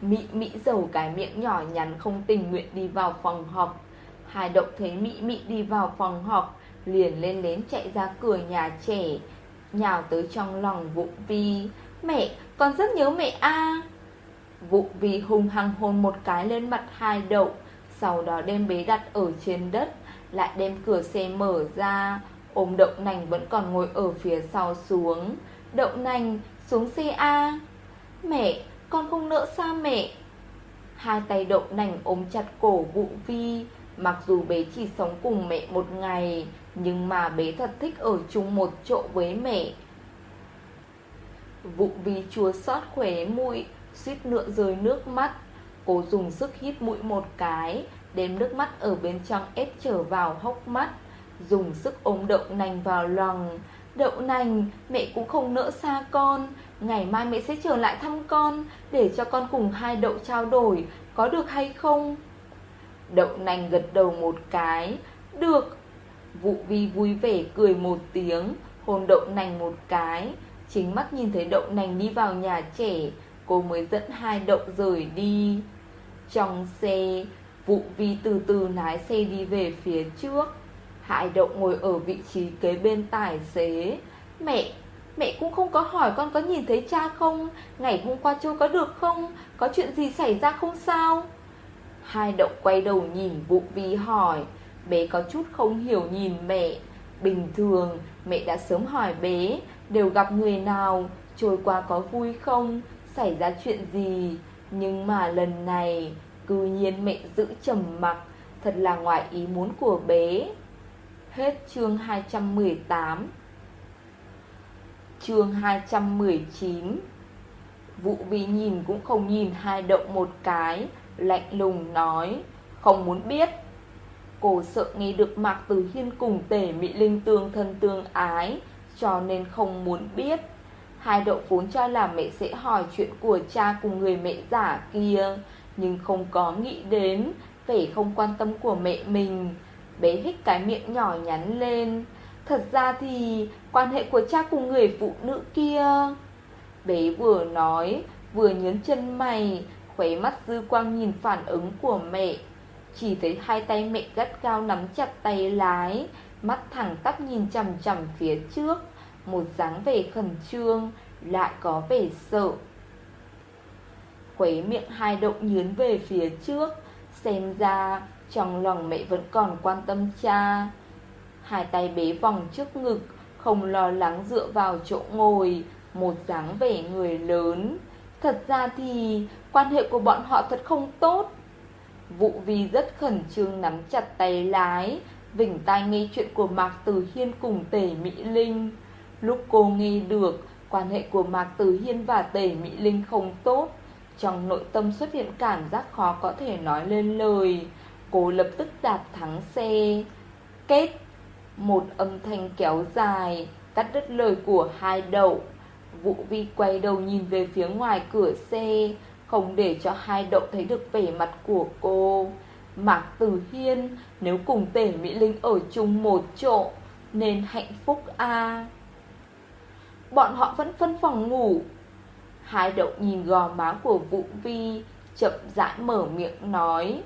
Mỹ Mỹ dầu cái miệng nhỏ nhắn không tình nguyện đi vào phòng học Hai đậu thấy Mỹ Mỹ đi vào phòng học Liền lên đến chạy ra cửa nhà trẻ Nhào tới trong lòng Vũ Vi. Mẹ, con rất nhớ mẹ a. Vũ Vi hung hăng hôn một cái lên mặt hai đậu Sau đó đem bế đặt ở trên đất Lại đem cửa xe mở ra. Ôm đậu nành vẫn còn ngồi ở phía sau xuống. Đậu nành, xuống xe A. Mẹ, con không nỡ xa mẹ. Hai tay đậu nành ôm chặt cổ Vũ Vi Mặc dù bé chỉ sống cùng mẹ một ngày Nhưng mà bé thật thích ở chung một chỗ với mẹ. Vụ Vi chua xót khóe mũi suýt nữa rơi nước mắt. Cô dùng sức hít mũi một cái Đem nước mắt ở bên trong ép trở vào hốc mắt. Dùng sức ôm đậu nành vào lòng. Đậu nành, mẹ cũng không nỡ xa con Ngày mai mẹ sẽ trở lại thăm con Để cho con cùng hai đậu trao đổi Có được hay không? Đậu nành gật đầu một cái. Được. Vụ vi vui vẻ cười một tiếng Hôn đậu nành một cái. Chính mắt nhìn thấy đậu nành đi vào nhà trẻ Cô mới dẫn hai đậu rời đi. Trong xe Vụ vi từ từ lái xe đi về phía trước. Hai đậu ngồi ở vị trí kế bên tài xế. Mẹ, mẹ cũng không có hỏi con có nhìn thấy cha không? Ngày hôm qua trôi có được không? Có chuyện gì xảy ra không sao? Hai động quay đầu nhìn vụ vi hỏi. Bé có chút không hiểu nhìn mẹ. Bình thường, mẹ đã sớm hỏi bé, Đều gặp người nào? Trôi qua có vui không? Xảy ra chuyện gì? Nhưng mà lần này, Cư nhiên mẹ giữ trầm mặc. Thật là ngoài ý muốn của bé. Hết chương 218 Chương 219 Vụ vi nhìn cũng không nhìn, hai động một cái, Lạnh lùng nói, Không muốn biết. Cô sợ nghe được Mạc từ Hiên cùng tể Mỹ Linh tương thân tương ái, Cho nên không muốn biết. Hai đậu vốn cho là mẹ sẽ hỏi chuyện của cha cùng người mẹ giả kia, Nhưng không có nghĩ đến Vẻ không quan tâm của mẹ mình. Bé hít cái miệng nhỏ nhắn lên Thật ra thì quan hệ của cha cùng người phụ nữ kia, Bé vừa nói, Vừa nhấn chân mày Khuấy mắt dư quang nhìn phản ứng của mẹ. Chỉ thấy hai tay mẹ gắt cao nắm chặt tay lái, Mắt thẳng tắp nhìn chằm chằm phía trước. Một dáng vẻ khẩn trương, Lại có vẻ sợ. Khuấy miệng hai động nhướn về phía trước, Xem ra trong lòng mẹ vẫn còn quan tâm cha. Hai tay bế vòng trước ngực, Không lo lắng dựa vào chỗ ngồi, Một dáng vẻ người lớn. Thật ra thì, quan hệ của bọn họ thật không tốt. Vụ vi rất khẩn trương nắm chặt tay lái, Vỉnh tai nghe chuyện của Mạc Tử Hiên cùng Tề Mỹ Linh. Lúc cô nghe được, Quan hệ của Mạc Tử Hiên và Tề Mỹ Linh không tốt, Trong nội tâm xuất hiện cảm giác khó có thể nói lên lời. Cô lập tức đạp thắng xe. Kết một âm thanh kéo dài, Cắt đứt lời của hai đậu Vũ Vi quay đầu nhìn về phía ngoài cửa xe Không để cho hai đậu thấy được vẻ mặt của cô. Mạc Tử Hiên, Nếu cùng tể Mỹ Linh ở chung một chỗ, Nên hạnh phúc a Bọn họ vẫn phân phòng ngủ. Hai đậu nhìn gò má của Vũ Vi, Chậm rãi mở miệng nói.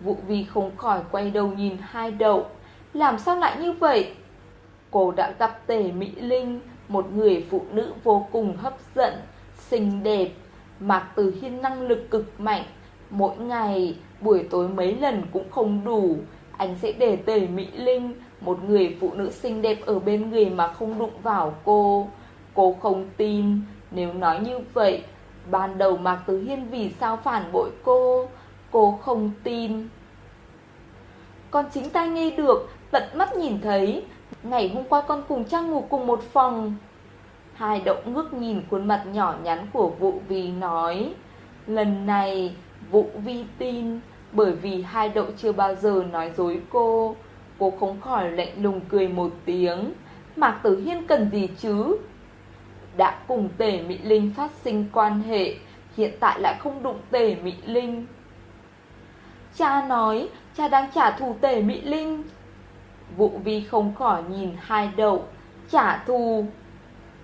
Vũ Vi không khỏi quay đầu nhìn hai đậu. Làm sao lại như vậy? Cô đã gặp tề Mỹ Linh, Một người phụ nữ vô cùng hấp dẫn, Xinh đẹp Mạc Từ Hiên năng lực cực mạnh. Mỗi ngày, buổi tối mấy lần cũng không đủ. Anh sẽ để tề Mỹ Linh, Một người phụ nữ xinh đẹp ở bên người mà không đụng vào cô. Cô không tin, Nếu nói như vậy, Ban đầu Mạc Từ Hiên vì sao phản bội cô? Cô không tin. Còn chính tay nghe được Tận mắt nhìn thấy. Ngày hôm qua con cùng Trang ngủ cùng một phòng. Hai động ngước nhìn khuôn mặt nhỏ nhắn của Vũ Vi nói, Lần này, Vũ Vi tin, Bởi vì hai đậu chưa bao giờ nói dối cô. Cô không khỏi lạnh lùng cười một tiếng. Mạc Tử Hiên cần gì chứ? Đã cùng tể Mỹ Linh phát sinh quan hệ, Hiện tại lại không đụng tể Mỹ Linh. Cha nói, cha đang trả thù tể Mỹ Linh. Vụ vi không khỏi nhìn hai đậu Trả thù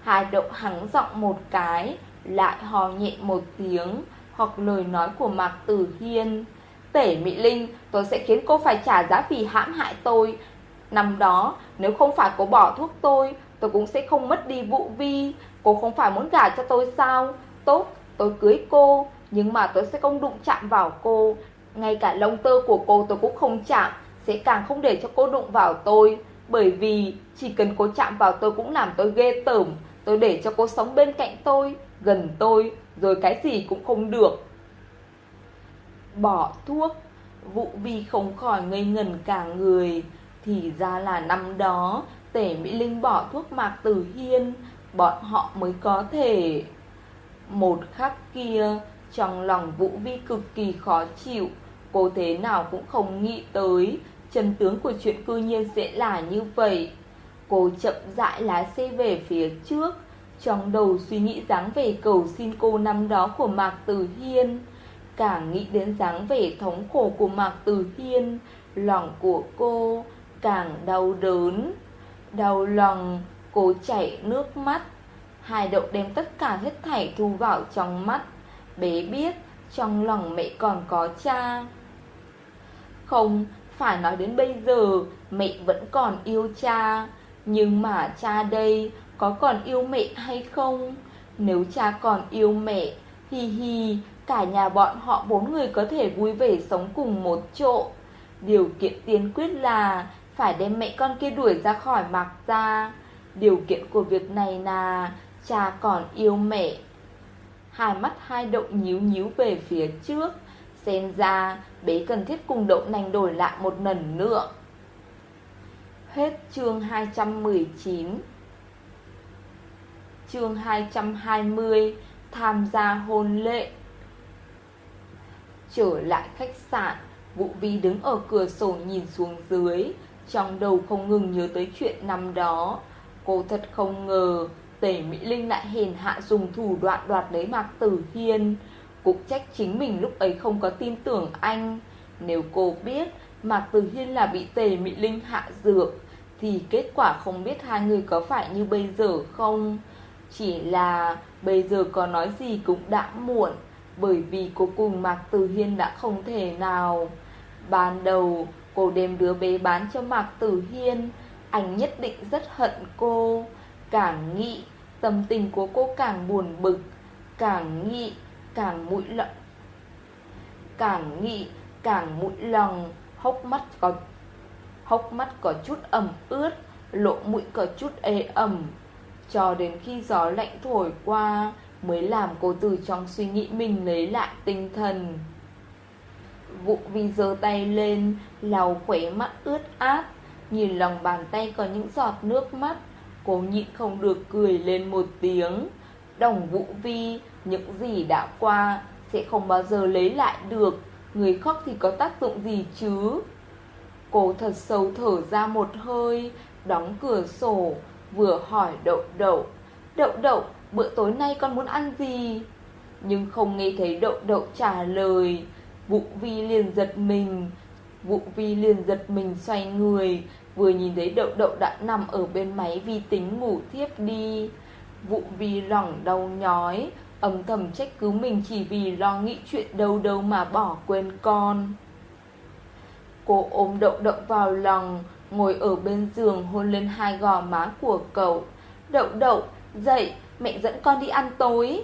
Hai đậu hắng giọng một cái Lại hò nhẹ một tiếng Hoặc lời nói của Mạc Tử Hiên. Tể Mỹ Linh Tôi sẽ khiến cô phải trả giá vì hãm hại tôi. Năm đó nếu không phải cô bỏ thuốc tôi tôi cũng sẽ không mất đi Vũ Vi. Cô không phải muốn gả cho tôi sao? Tốt, tôi cưới cô Nhưng mà tôi sẽ không đụng chạm vào cô. Ngay cả lông tơ của cô tôi cũng không chạm. Sẽ càng không để cho cô đụng vào tôi, Bởi vì chỉ cần cô chạm vào tôi cũng làm tôi ghê tởm. Tôi để cho cô sống bên cạnh tôi, Gần tôi, Rồi cái gì cũng không được. Bỏ thuốc, Vụ vi không khỏi ngây ngần cả người. Thì ra là năm đó, Tể Mỹ Linh bỏ thuốc mạc tử hiên, Bọn họ mới có thể. Một khắc kia, Trong lòng Vũ Vi cực kỳ khó chịu, Cô thế nào cũng không nghĩ tới. Chân tướng của chuyện cư nhiên sẽ là như vậy. Cô chậm rãi lái xe về phía trước, Trong đầu suy nghĩ dáng vẻ cầu xin cô năm đó của Mạc Tử Hiên. Càng nghĩ đến dáng vẻ thống khổ của Mạc Tử Hiên, Lòng của cô càng đau đớn. Đau lòng, Cô chảy nước mắt. Hai đậu đem tất cả hết thảy thu vào trong mắt. Bé biết Trong lòng mẹ còn có cha. Không phải nói đến bây giờ, Mẹ vẫn còn yêu cha. Nhưng mà cha đây Có còn yêu mẹ hay không? Nếu cha còn yêu mẹ Hi hi Cả nhà bọn họ bốn người có thể vui vẻ sống cùng một chỗ. Điều kiện tiên quyết là Phải đem mẹ con kia đuổi ra khỏi mặc ra Điều kiện của việc này là Cha còn yêu mẹ. Hai mắt hai động nhíu nhíu về phía trước. Xem ra bé cần thiết cùng đậu nành đổi lại một lần nữa. Hết chương 219 Chương 220 Tham gia hôn lễ. Trở lại khách sạn, Vũ Vi đứng ở cửa sổ nhìn xuống dưới, Trong đầu không ngừng nhớ tới chuyện năm đó. Cô thật không ngờ Tể Mỹ Linh lại hèn hạ dùng thủ đoạn đoạt lấy Mạc Tử Hiên. Cũng trách chính mình lúc ấy không có tin tưởng anh. Nếu cô biết Mạc Tử Hiên là bị Tề Mỹ Linh hạ dược, Thì kết quả không biết hai người có phải như bây giờ không? Chỉ là bây giờ có nói gì cũng đã muộn, Bởi vì cô cùng Mạc Tử Hiên đã không thể nào. Ban đầu, cô đem đứa bé bán cho Mạc Tử Hiên. Anh nhất định rất hận cô. Càng nghĩ, Tâm tình của cô càng buồn bực. Càng nghĩ Càng mũi lợn Càng nghĩ Càng mũi lòng Hốc mắt có, Hốc mắt có chút ẩm ướt, Lỗ mũi có chút ê ẩm. Cho đến khi gió lạnh thổi qua Mới làm cô từ trong suy nghĩ mình lấy lại tinh thần. Vụ vi giơ tay lên, Lau khóe mắt ướt át, Nhìn lòng bàn tay có những giọt nước mắt. Cô nhịn không được cười lên một tiếng. Đồng vũ vi những gì đã qua Sẽ không bao giờ lấy lại được. Người khóc thì có tác dụng gì chứ? Cô thật sâu thở ra một hơi, Đóng cửa sổ, Vừa hỏi đậu đậu. Đậu đậu, bữa tối nay con muốn ăn gì? Nhưng không nghe thấy đậu đậu trả lời. Vụ vi liền giật mình. Vụ vi liền giật mình xoay người, Vừa nhìn thấy đậu đậu đã nằm ở bên máy vi tính ngủ thiếp đi. Vụ vi lỏng đau nhói Âm thầm trách cứ mình chỉ vì lo nghĩ chuyện đâu đâu mà bỏ quên con. Cô ôm đậu đậu vào lòng Ngồi ở bên giường hôn lên hai gò má của cậu. Đậu đậu, dậy, mẹ dẫn con đi ăn tối.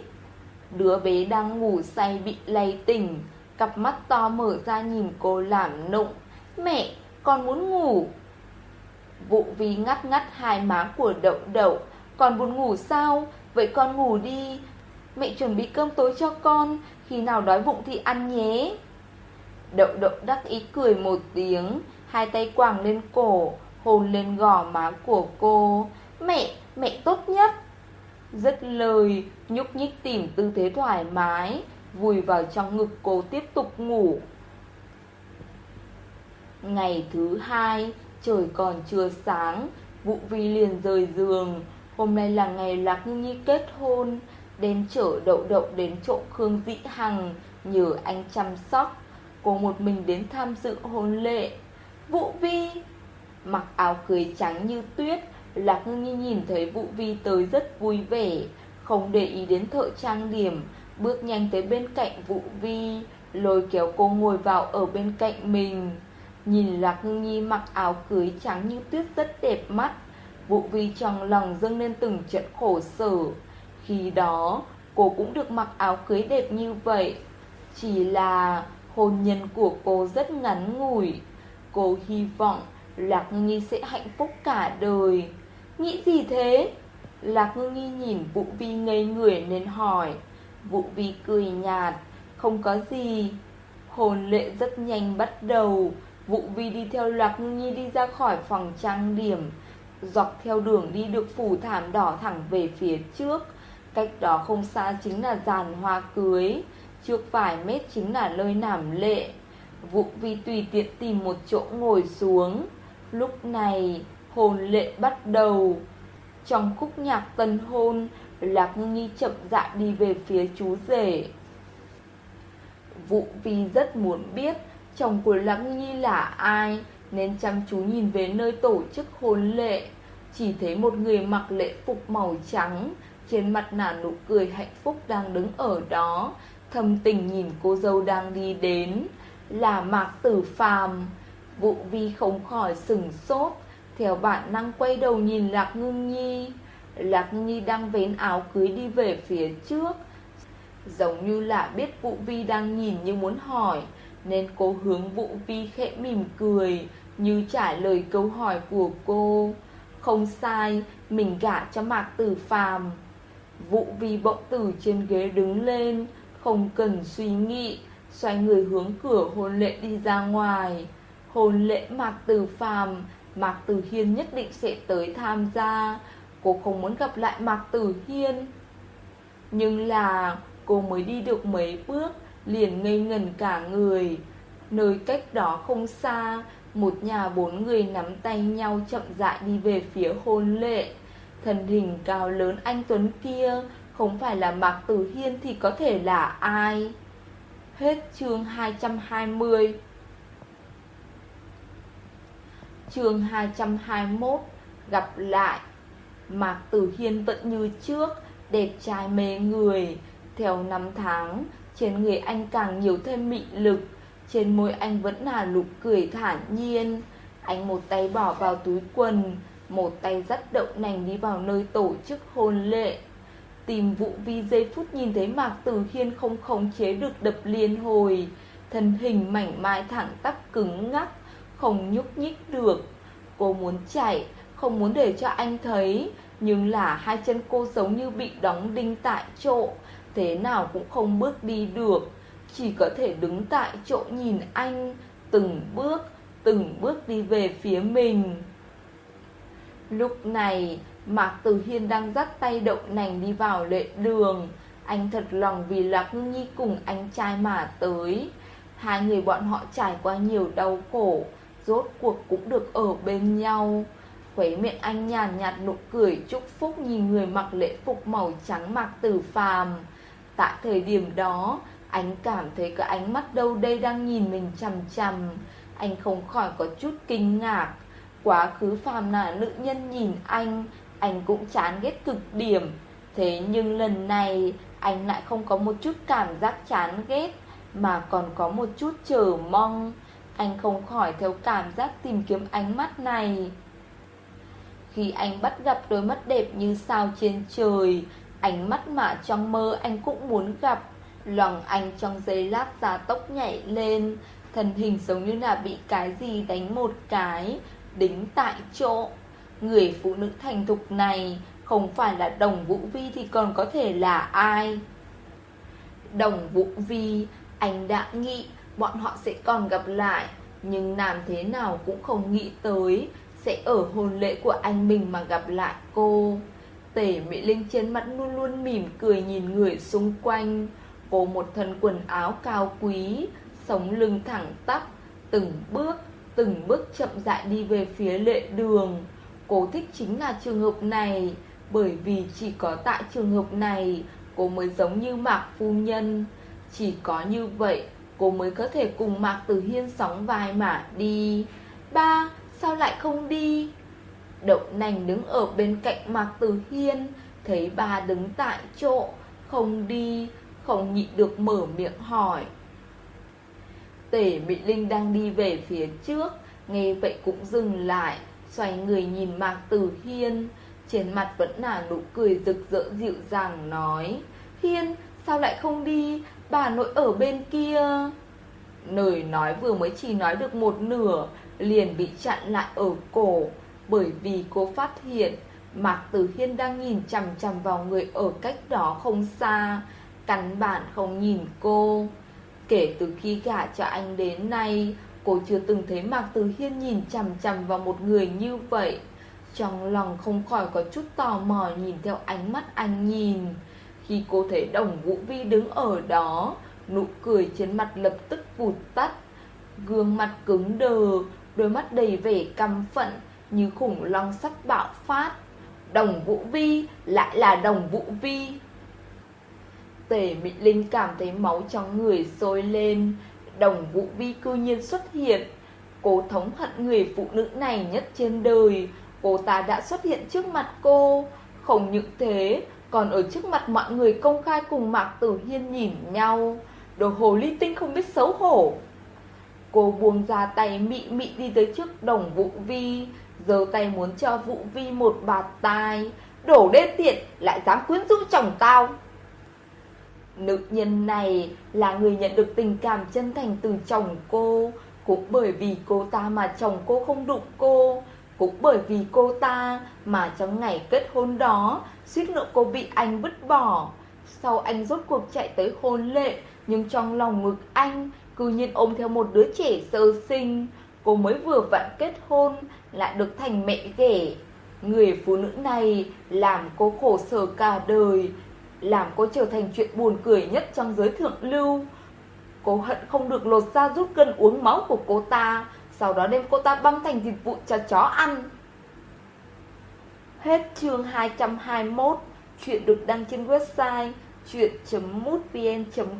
Đứa bé đang ngủ say bị lay tỉnh Cặp mắt to mở ra nhìn cô làm nụng Mẹ, con muốn ngủ. Vụ vi ngắt ngắt hai má của đậu đậu. Con buồn ngủ sao? Vậy con ngủ đi Mẹ chuẩn bị cơm tối cho con Khi nào đói bụng thì ăn nhé. Đậu đậu đắc ý cười một tiếng Hai tay quàng lên cổ Hồn lên gò má của cô. Mẹ, mẹ tốt nhất. Rất lời Nhúc nhích tìm tư thế thoải mái Vùi vào trong ngực cô tiếp tục ngủ. Ngày thứ hai Trời còn chưa sáng Vụ vi liền rời giường. Hôm nay là ngày Lạc Ngư Nhi kết hôn. Đến chở đậu đậu đến chỗ Khương Vĩ Hằng Nhờ anh chăm sóc. Cô một mình đến tham dự hôn lễ. Vụ vi Mặc áo cưới trắng như tuyết. Lạc Ngưng Nhi nhìn thấy vụ vi tới rất vui vẻ, Không để ý đến thợ trang điểm. Bước nhanh tới bên cạnh vụ vi, Lôi kéo cô ngồi vào ở bên cạnh mình. Nhìn Lạc Ngưng Nhi mặc áo cưới trắng như tuyết rất đẹp mắt. Vụ vi trong lòng dâng lên từng trận khổ sở. Khi đó, cô cũng được mặc áo cưới đẹp như vậy. Chỉ là hôn nhân của cô rất ngắn ngủi. Cô hy vọng Lạc Ngư Nhi sẽ hạnh phúc cả đời. Nghĩ gì thế? Lạc Ngư Nhi nhìn Vũ Vi ngây người nên hỏi. Vũ Vi cười nhạt, Không có gì. Hồn lệ rất nhanh bắt đầu. Vũ Vi đi theo Lạc Ngư Nhi đi ra khỏi phòng trang điểm, Dọc theo đường đi được phủ thảm đỏ thẳng về phía trước. Cách đó không xa chính là giàn hoa cưới Trước vài mét chính là nơi nảm lệ vụ Vi tùy tiện tìm một chỗ ngồi xuống. Lúc này, hồn lệ bắt đầu. Trong khúc nhạc tân hôn, Lạc Ngưng Nhi chậm rãi đi về phía chú rể. Vụ Vi rất muốn biết chồng của Lạc Ngưng Nhi là ai, Nên chăm chú nhìn về nơi tổ chức hôn lệ Chỉ thấy một người mặc lễ phục màu trắng trên mặt nả nụ cười hạnh phúc đang đứng ở đó Thầm tình nhìn cô dâu đang đi đến. Là Mạc Tử Phàm. Vũ Vi không khỏi sừng sốt. Theo bản năng quay đầu nhìn Lạc Ngưng Nhi. Lạc Ngưng Nhi đang vén áo cưới đi về phía trước. Giống như là biết Vũ Vi đang nhìn như muốn hỏi Nên cô hướng Vũ Vi khẽ mỉm cười Như trả lời câu hỏi của cô. Không sai, mình gả cho Mạc Tử Phàm. Vũ Vi bỗng từ trên ghế đứng lên, Không cần suy nghĩ, Xoay người hướng cửa hôn lệ đi ra ngoài. Hôn lễ Mạc Tử Phàm, Mạc Tử Hiên nhất định sẽ tới tham gia. Cô không muốn gặp lại Mạc Tử Hiên. Nhưng là cô mới đi được mấy bước, Liền ngây ngần cả người. Nơi cách đó không xa, Một nhà bốn người nắm tay nhau chậm rãi đi về phía hôn lệ Thần hình cao lớn anh Tuấn kia, Không phải là Mạc Tử Hiên thì có thể là ai? Hết chương 220 chương 221 Gặp lại. Mạc Tử Hiên vẫn như trước, Đẹp trai mê người. Theo năm tháng, Trên người anh càng nhiều thêm mị lực. Trên môi anh vẫn là nụ cười thản nhiên. Anh một tay bỏ vào túi quần một tay dắt đậu nành đi vào nơi tổ chức hôn lệ Tìm vụ vi giây phút nhìn thấy Mạc Tử Hiên không khống chế được đập liên hồi. Thân hình mảnh mai thẳng tắp cứng ngắc, Không nhúc nhích được. Cô muốn chạy, Không muốn để cho anh thấy, Nhưng là hai chân cô giống như bị đóng đinh tại chỗ, Thế nào cũng không bước đi được. Chỉ có thể đứng tại chỗ nhìn anh, Từng bước Từng bước đi về phía mình. Lúc này, Mạc Tử Hiên đang dắt tay đậu nành đi vào lệ đường. Anh thật lòng vì Lạc Ngưng Nhi cùng anh trai mà tới. Hai người bọn họ trải qua nhiều đau khổ, Rốt cuộc cũng được ở bên nhau. Khuấy miệng anh nhàn nhạt nụ cười, chúc phúc nhìn người mặc lễ phục màu trắng Mạc Tử Phàm. Tại thời điểm đó, Anh cảm thấy cái ánh mắt đâu đây đang nhìn mình chằm chằm. Anh không khỏi có chút kinh ngạc. Quá khứ phàm là nữ nhân nhìn anh Anh cũng chán ghét cực điểm. Thế nhưng lần này, Anh lại không có một chút cảm giác chán ghét, Mà còn có một chút chờ mong. Anh không khỏi theo cảm giác tìm kiếm ánh mắt này. Khi anh bắt gặp đôi mắt đẹp như sao trên trời, Ánh mắt mà trong mơ anh cũng muốn gặp. Lòng anh trong giây lát ra tốc nhảy lên Thần hình giống như là bị cái gì đánh một cái Đính tại chỗ. Người phụ nữ thành thục này Không phải là đồng vũ vi thì còn có thể là ai? Đồng vũ vi Anh đã nghĩ Bọn họ sẽ còn gặp lại Nhưng làm thế nào cũng không nghĩ tới Sẽ ở hôn lễ của anh mình mà gặp lại cô. Tể Mỹ Linh trên mặt luôn luôn mỉm cười nhìn người xung quanh. Cô một thân quần áo cao quý Sống lưng thẳng tắp Từng bước, từng bước chậm rãi đi về phía lệ đường. Cô thích chính là trường hợp này Bởi vì chỉ có tại trường hợp này Cô mới giống như Mạc Phu Nhân. Chỉ có như vậy Cô mới có thể cùng Mạc Tử Hiên sóng vai mà đi. Ba, sao lại không đi? Đậu nành đứng ở bên cạnh Mạc Tử Hiên Thấy bà đứng tại chỗ Không đi Không nhịn được mở miệng hỏi. Tể Mỹ Linh đang đi về phía trước. Nghe vậy cũng dừng lại. Xoay người nhìn Mạc Tử Hiên. Trên mặt vẫn là nụ cười rực rỡ dịu dàng, nói, Hiên, sao lại không đi? Bà nội ở bên kia. Lời nói vừa mới chỉ nói được một nửa, Liền bị chặn lại ở cổ. Bởi vì cô phát hiện, Mạc Tử Hiên đang nhìn chằm chằm vào người ở cách đó không xa. Căn bản không nhìn cô. Kể từ khi gả cho anh đến nay, Cô chưa từng thấy Mạc từ Hiên nhìn chằm chằm vào một người như vậy. Trong lòng không khỏi có chút tò mò nhìn theo ánh mắt anh nhìn. Khi cô thấy đồng Vũ Vi đứng ở đó, Nụ cười trên mặt lập tức vụt tắt. Gương mặt cứng đờ, Đôi mắt đầy vẻ căm phận Như khủng long sắp bạo phát. Đồng Vũ Vi lại là đồng Vũ Vi. Tề Mỹ Linh cảm thấy máu trong người sôi lên. Đồng Vũ Vi cư nhiên xuất hiện. Cô thống hận người phụ nữ này nhất trên đời. Cô ta đã xuất hiện trước mặt cô. Không những thế, Còn ở trước mặt mọi người công khai cùng Mạc Tử Hiên nhìn nhau. Đồ hồ ly tinh không biết xấu hổ. Cô buông ra tay mị mị đi tới trước đồng Vũ Vi, giơ tay muốn cho Vũ Vi một bạt tai. Đổ đê tiện, lại dám quyến rũ chồng tao. Nữ nhân này là người nhận được tình cảm chân thành từ chồng cô. Cũng bởi vì cô ta mà chồng cô không đụng cô. Cũng bởi vì cô ta mà trong ngày kết hôn đó, suýt nữa cô bị anh vứt bỏ. Sau anh rốt cuộc chạy tới hôn lệ Nhưng trong lòng ngực anh cư nhiên ôm theo một đứa trẻ sơ sinh. Cô mới vừa vặn kết hôn, lại được thành mẹ ghẻ. Người phụ nữ này làm cô khổ sở cả đời làm cô trở thành chuyện buồn cười nhất trong giới thượng lưu. Cô hận không được lột ra rút cân uống máu của cô ta, sau đó đem cô ta băm thành thịt vụ cho chó ăn. Hết chương 221, chuyện được đăng trên website chuyện.mútvn.com